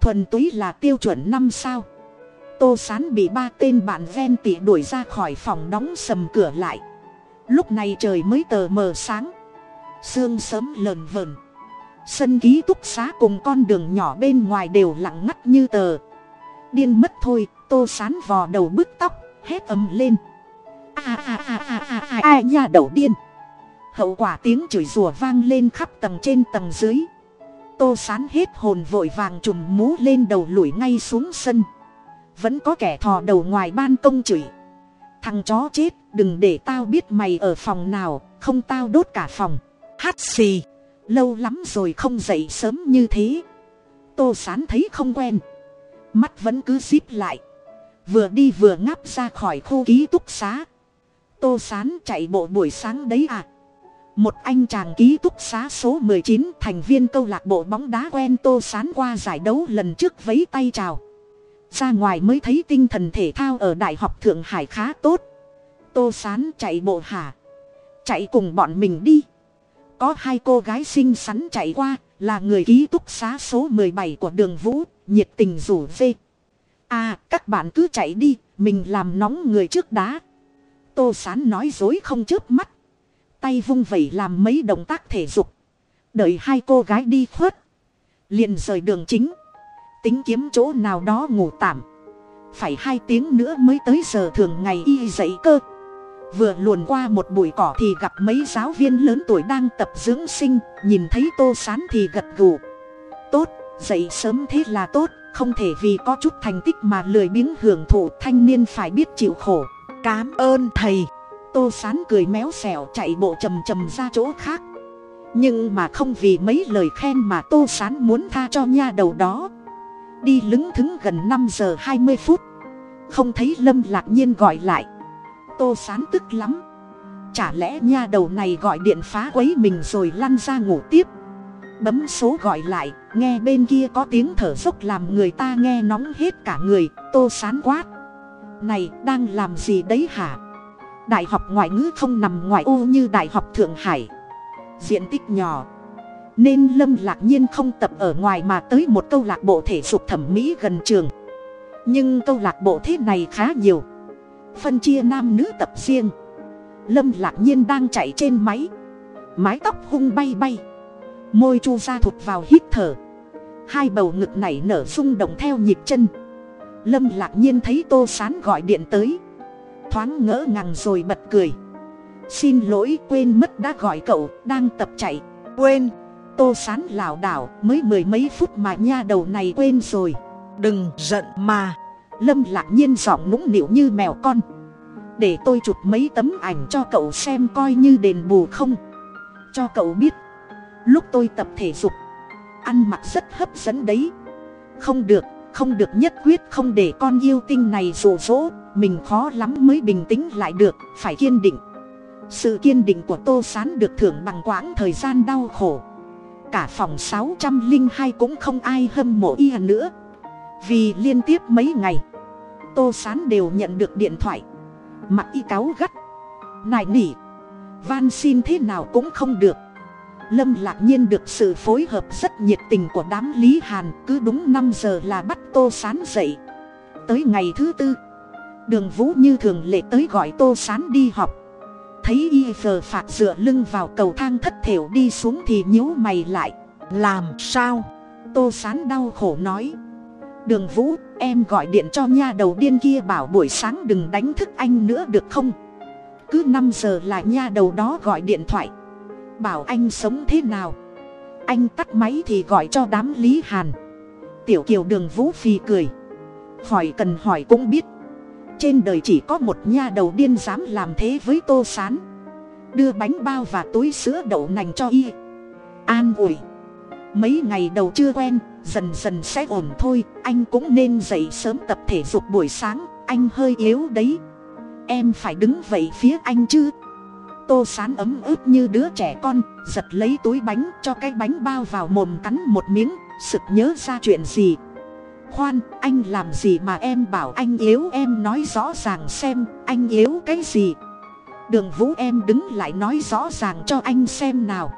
Thuần túy là tiêu chuẩn năm sao? Tô sán bị ba tên bạn ven tỉ đuổi ra khỏi phòng đóng sầm cửa lại. Lúc này trời mới tờ mờ sáng. Sương sớm lờn vờn. Sân ký túc xá cùng con đường nhỏ bên ngoài đều lặng ngắt như tờ. Điên mất thôi, tô sán vò đầu bứt tóc, hét ầm lên. A a a a a a a, nha đầu điên. Hậu quả tiếng chửi rủa vang lên khắp tầng trên tầng dưới tô sán hết hồn vội vàng chùm mũ lên đầu lủi ngay xuống sân. Vẫn có kẻ thò đầu ngoài ban công chửi. Thằng chó chết, đừng để tao biết mày ở phòng nào, không tao đốt cả phòng. Hát xì. Lâu lắm rồi không dậy sớm như thế. Tô sán thấy không quen. Mắt vẫn cứ zip lại. Vừa đi vừa ngáp ra khỏi khu ký túc xá. Tô sán chạy bộ buổi sáng đấy à một anh chàng ký túc xá số mười chín thành viên câu lạc bộ bóng đá quen tô sán qua giải đấu lần trước vấy tay chào. Ra ngoài mới thấy tinh thần thể thao ở đại học thượng hải khá tốt. Tô sán chạy bộ hả? Chạy cùng bọn mình đi. Có hai cô gái xinh xắn chạy qua, là người ký túc xá số mười bảy của đường vũ, nhiệt tình rủ dê. À các bạn cứ chạy đi, mình làm nóng người trước đá. Tô sán nói dối không chớp mắt tay vung vẩy làm mấy động tác thể dục. Đợi hai cô gái đi khuất. Liền rời đường chính. Tính kiếm chỗ nào đó ngủ tạm. Phải hai tiếng nữa mới tới giờ thường ngày y dậy cơ. Vừa luồn qua một bụi cỏ thì gặp mấy giáo viên lớn tuổi đang tập dưỡng sinh. Nhìn thấy tô sán thì gật gù. Tốt, dậy sớm thế là tốt. Không thể vì có chút thành tích mà lười biếng hưởng thụ. Thanh niên phải biết chịu khổ. Cám ơn thầy tô sán cười méo xẻo chạy bộ chầm chầm ra chỗ khác. Nhưng mà không vì mấy lời khen mà tô sán muốn tha cho nha đầu đó. Đi lững thững gần năm giờ hai mươi phút. Không thấy lâm lạc nhiên gọi lại. Tô sán tức lắm. Chả lẽ nha đầu này gọi điện phá quấy mình rồi lăn ra ngủ tiếp? Bấm số gọi lại, nghe bên kia có tiếng thở dốc làm người ta nghe nóng hết cả người, tô sán quát. Này, đang làm gì đấy hả? Đại học ngoại ngữ không nằm ngoài ô như đại học thượng hải. Diện tích nhỏ. Nên lâm lạc nhiên không tập ở ngoài mà tới một câu lạc bộ thể dục thẩm mỹ gần trường. Nhưng câu lạc bộ thế này khá nhiều. Phân chia nam nữ tập riêng. Lâm lạc nhiên đang chạy trên máy. Mái tóc hung bay bay. Môi chu ra thụt vào hít thở. Hai bầu ngực này nở rung động theo nhịp chân. Lâm lạc nhiên thấy tô sán gọi điện tới thoáng ngỡ ngàng rồi bật cười. Xin lỗi, quên mất đã gọi cậu, đang tập chạy. Quên, tô sán lảo đảo, mới mười mấy phút mà nha đầu này quên rồi. Đừng giận mà. Lâm lạc nhiên giọng nũng nịu như mèo con. Để tôi chụp mấy tấm ảnh cho cậu xem coi như đền bù không? Cho cậu biết, lúc tôi tập thể dục, ăn mặc rất hấp dẫn đấy. Không được không được nhất quyết không để con yêu tinh này rụ rỗ mình khó lắm mới bình tĩnh lại được, phải kiên định. Sự kiên định của tô s á n được thưởng bằng quãng thời gian đau khổ. Cả phòng sáu trăm linh hai cũng không ai hâm mộ y nữa. Vì liên tiếp mấy ngày, tô s á n đều nhận được điện thoại. Mặt y cáu gắt. Nài nỉ, van xin thế nào cũng không được. Lâm lạc nhiên được sự phối hợp rất nhiệt tình của đám lý hàn, cứ đúng năm giờ là bắt tô sán dậy. Tới ngày thứ tư đường vũ như thường lệ tới gọi tô sán đi học. Thấy y phờ phạt dựa lưng vào cầu thang thất thểu đi xuống thì nhíu mày lại. Làm sao? Tô sán đau khổ nói. Đường vũ, em gọi điện cho nha đầu điên kia bảo buổi sáng đừng đánh thức anh nữa được không? Cứ năm giờ là nha đầu đó gọi điện thoại. Bảo anh sống thế nào? Anh tắt máy thì gọi cho đám lý hàn. Tiểu kiều đường vũ phi cười. Hỏi cần hỏi cũng biết trên đời chỉ có một nha đầu điên dám làm thế với tô s á n đưa bánh bao và túi sữa đậu nành cho y. An ủi. Mấy ngày đầu chưa quen, dần dần sẽ ổn thôi, anh cũng nên dậy sớm tập thể dục buổi sáng, anh hơi yếu đấy. Em phải đứng vậy phía anh chứ. Tô sán ấm ức như đứa trẻ con, giật lấy túi bánh cho cái bánh bao vào mồm cắn một miếng, sực nhớ ra chuyện gì khoan, anh làm gì mà em bảo anh yếu? Em nói rõ ràng xem, anh yếu cái gì? Đường vũ em đứng lại nói rõ ràng cho anh xem nào.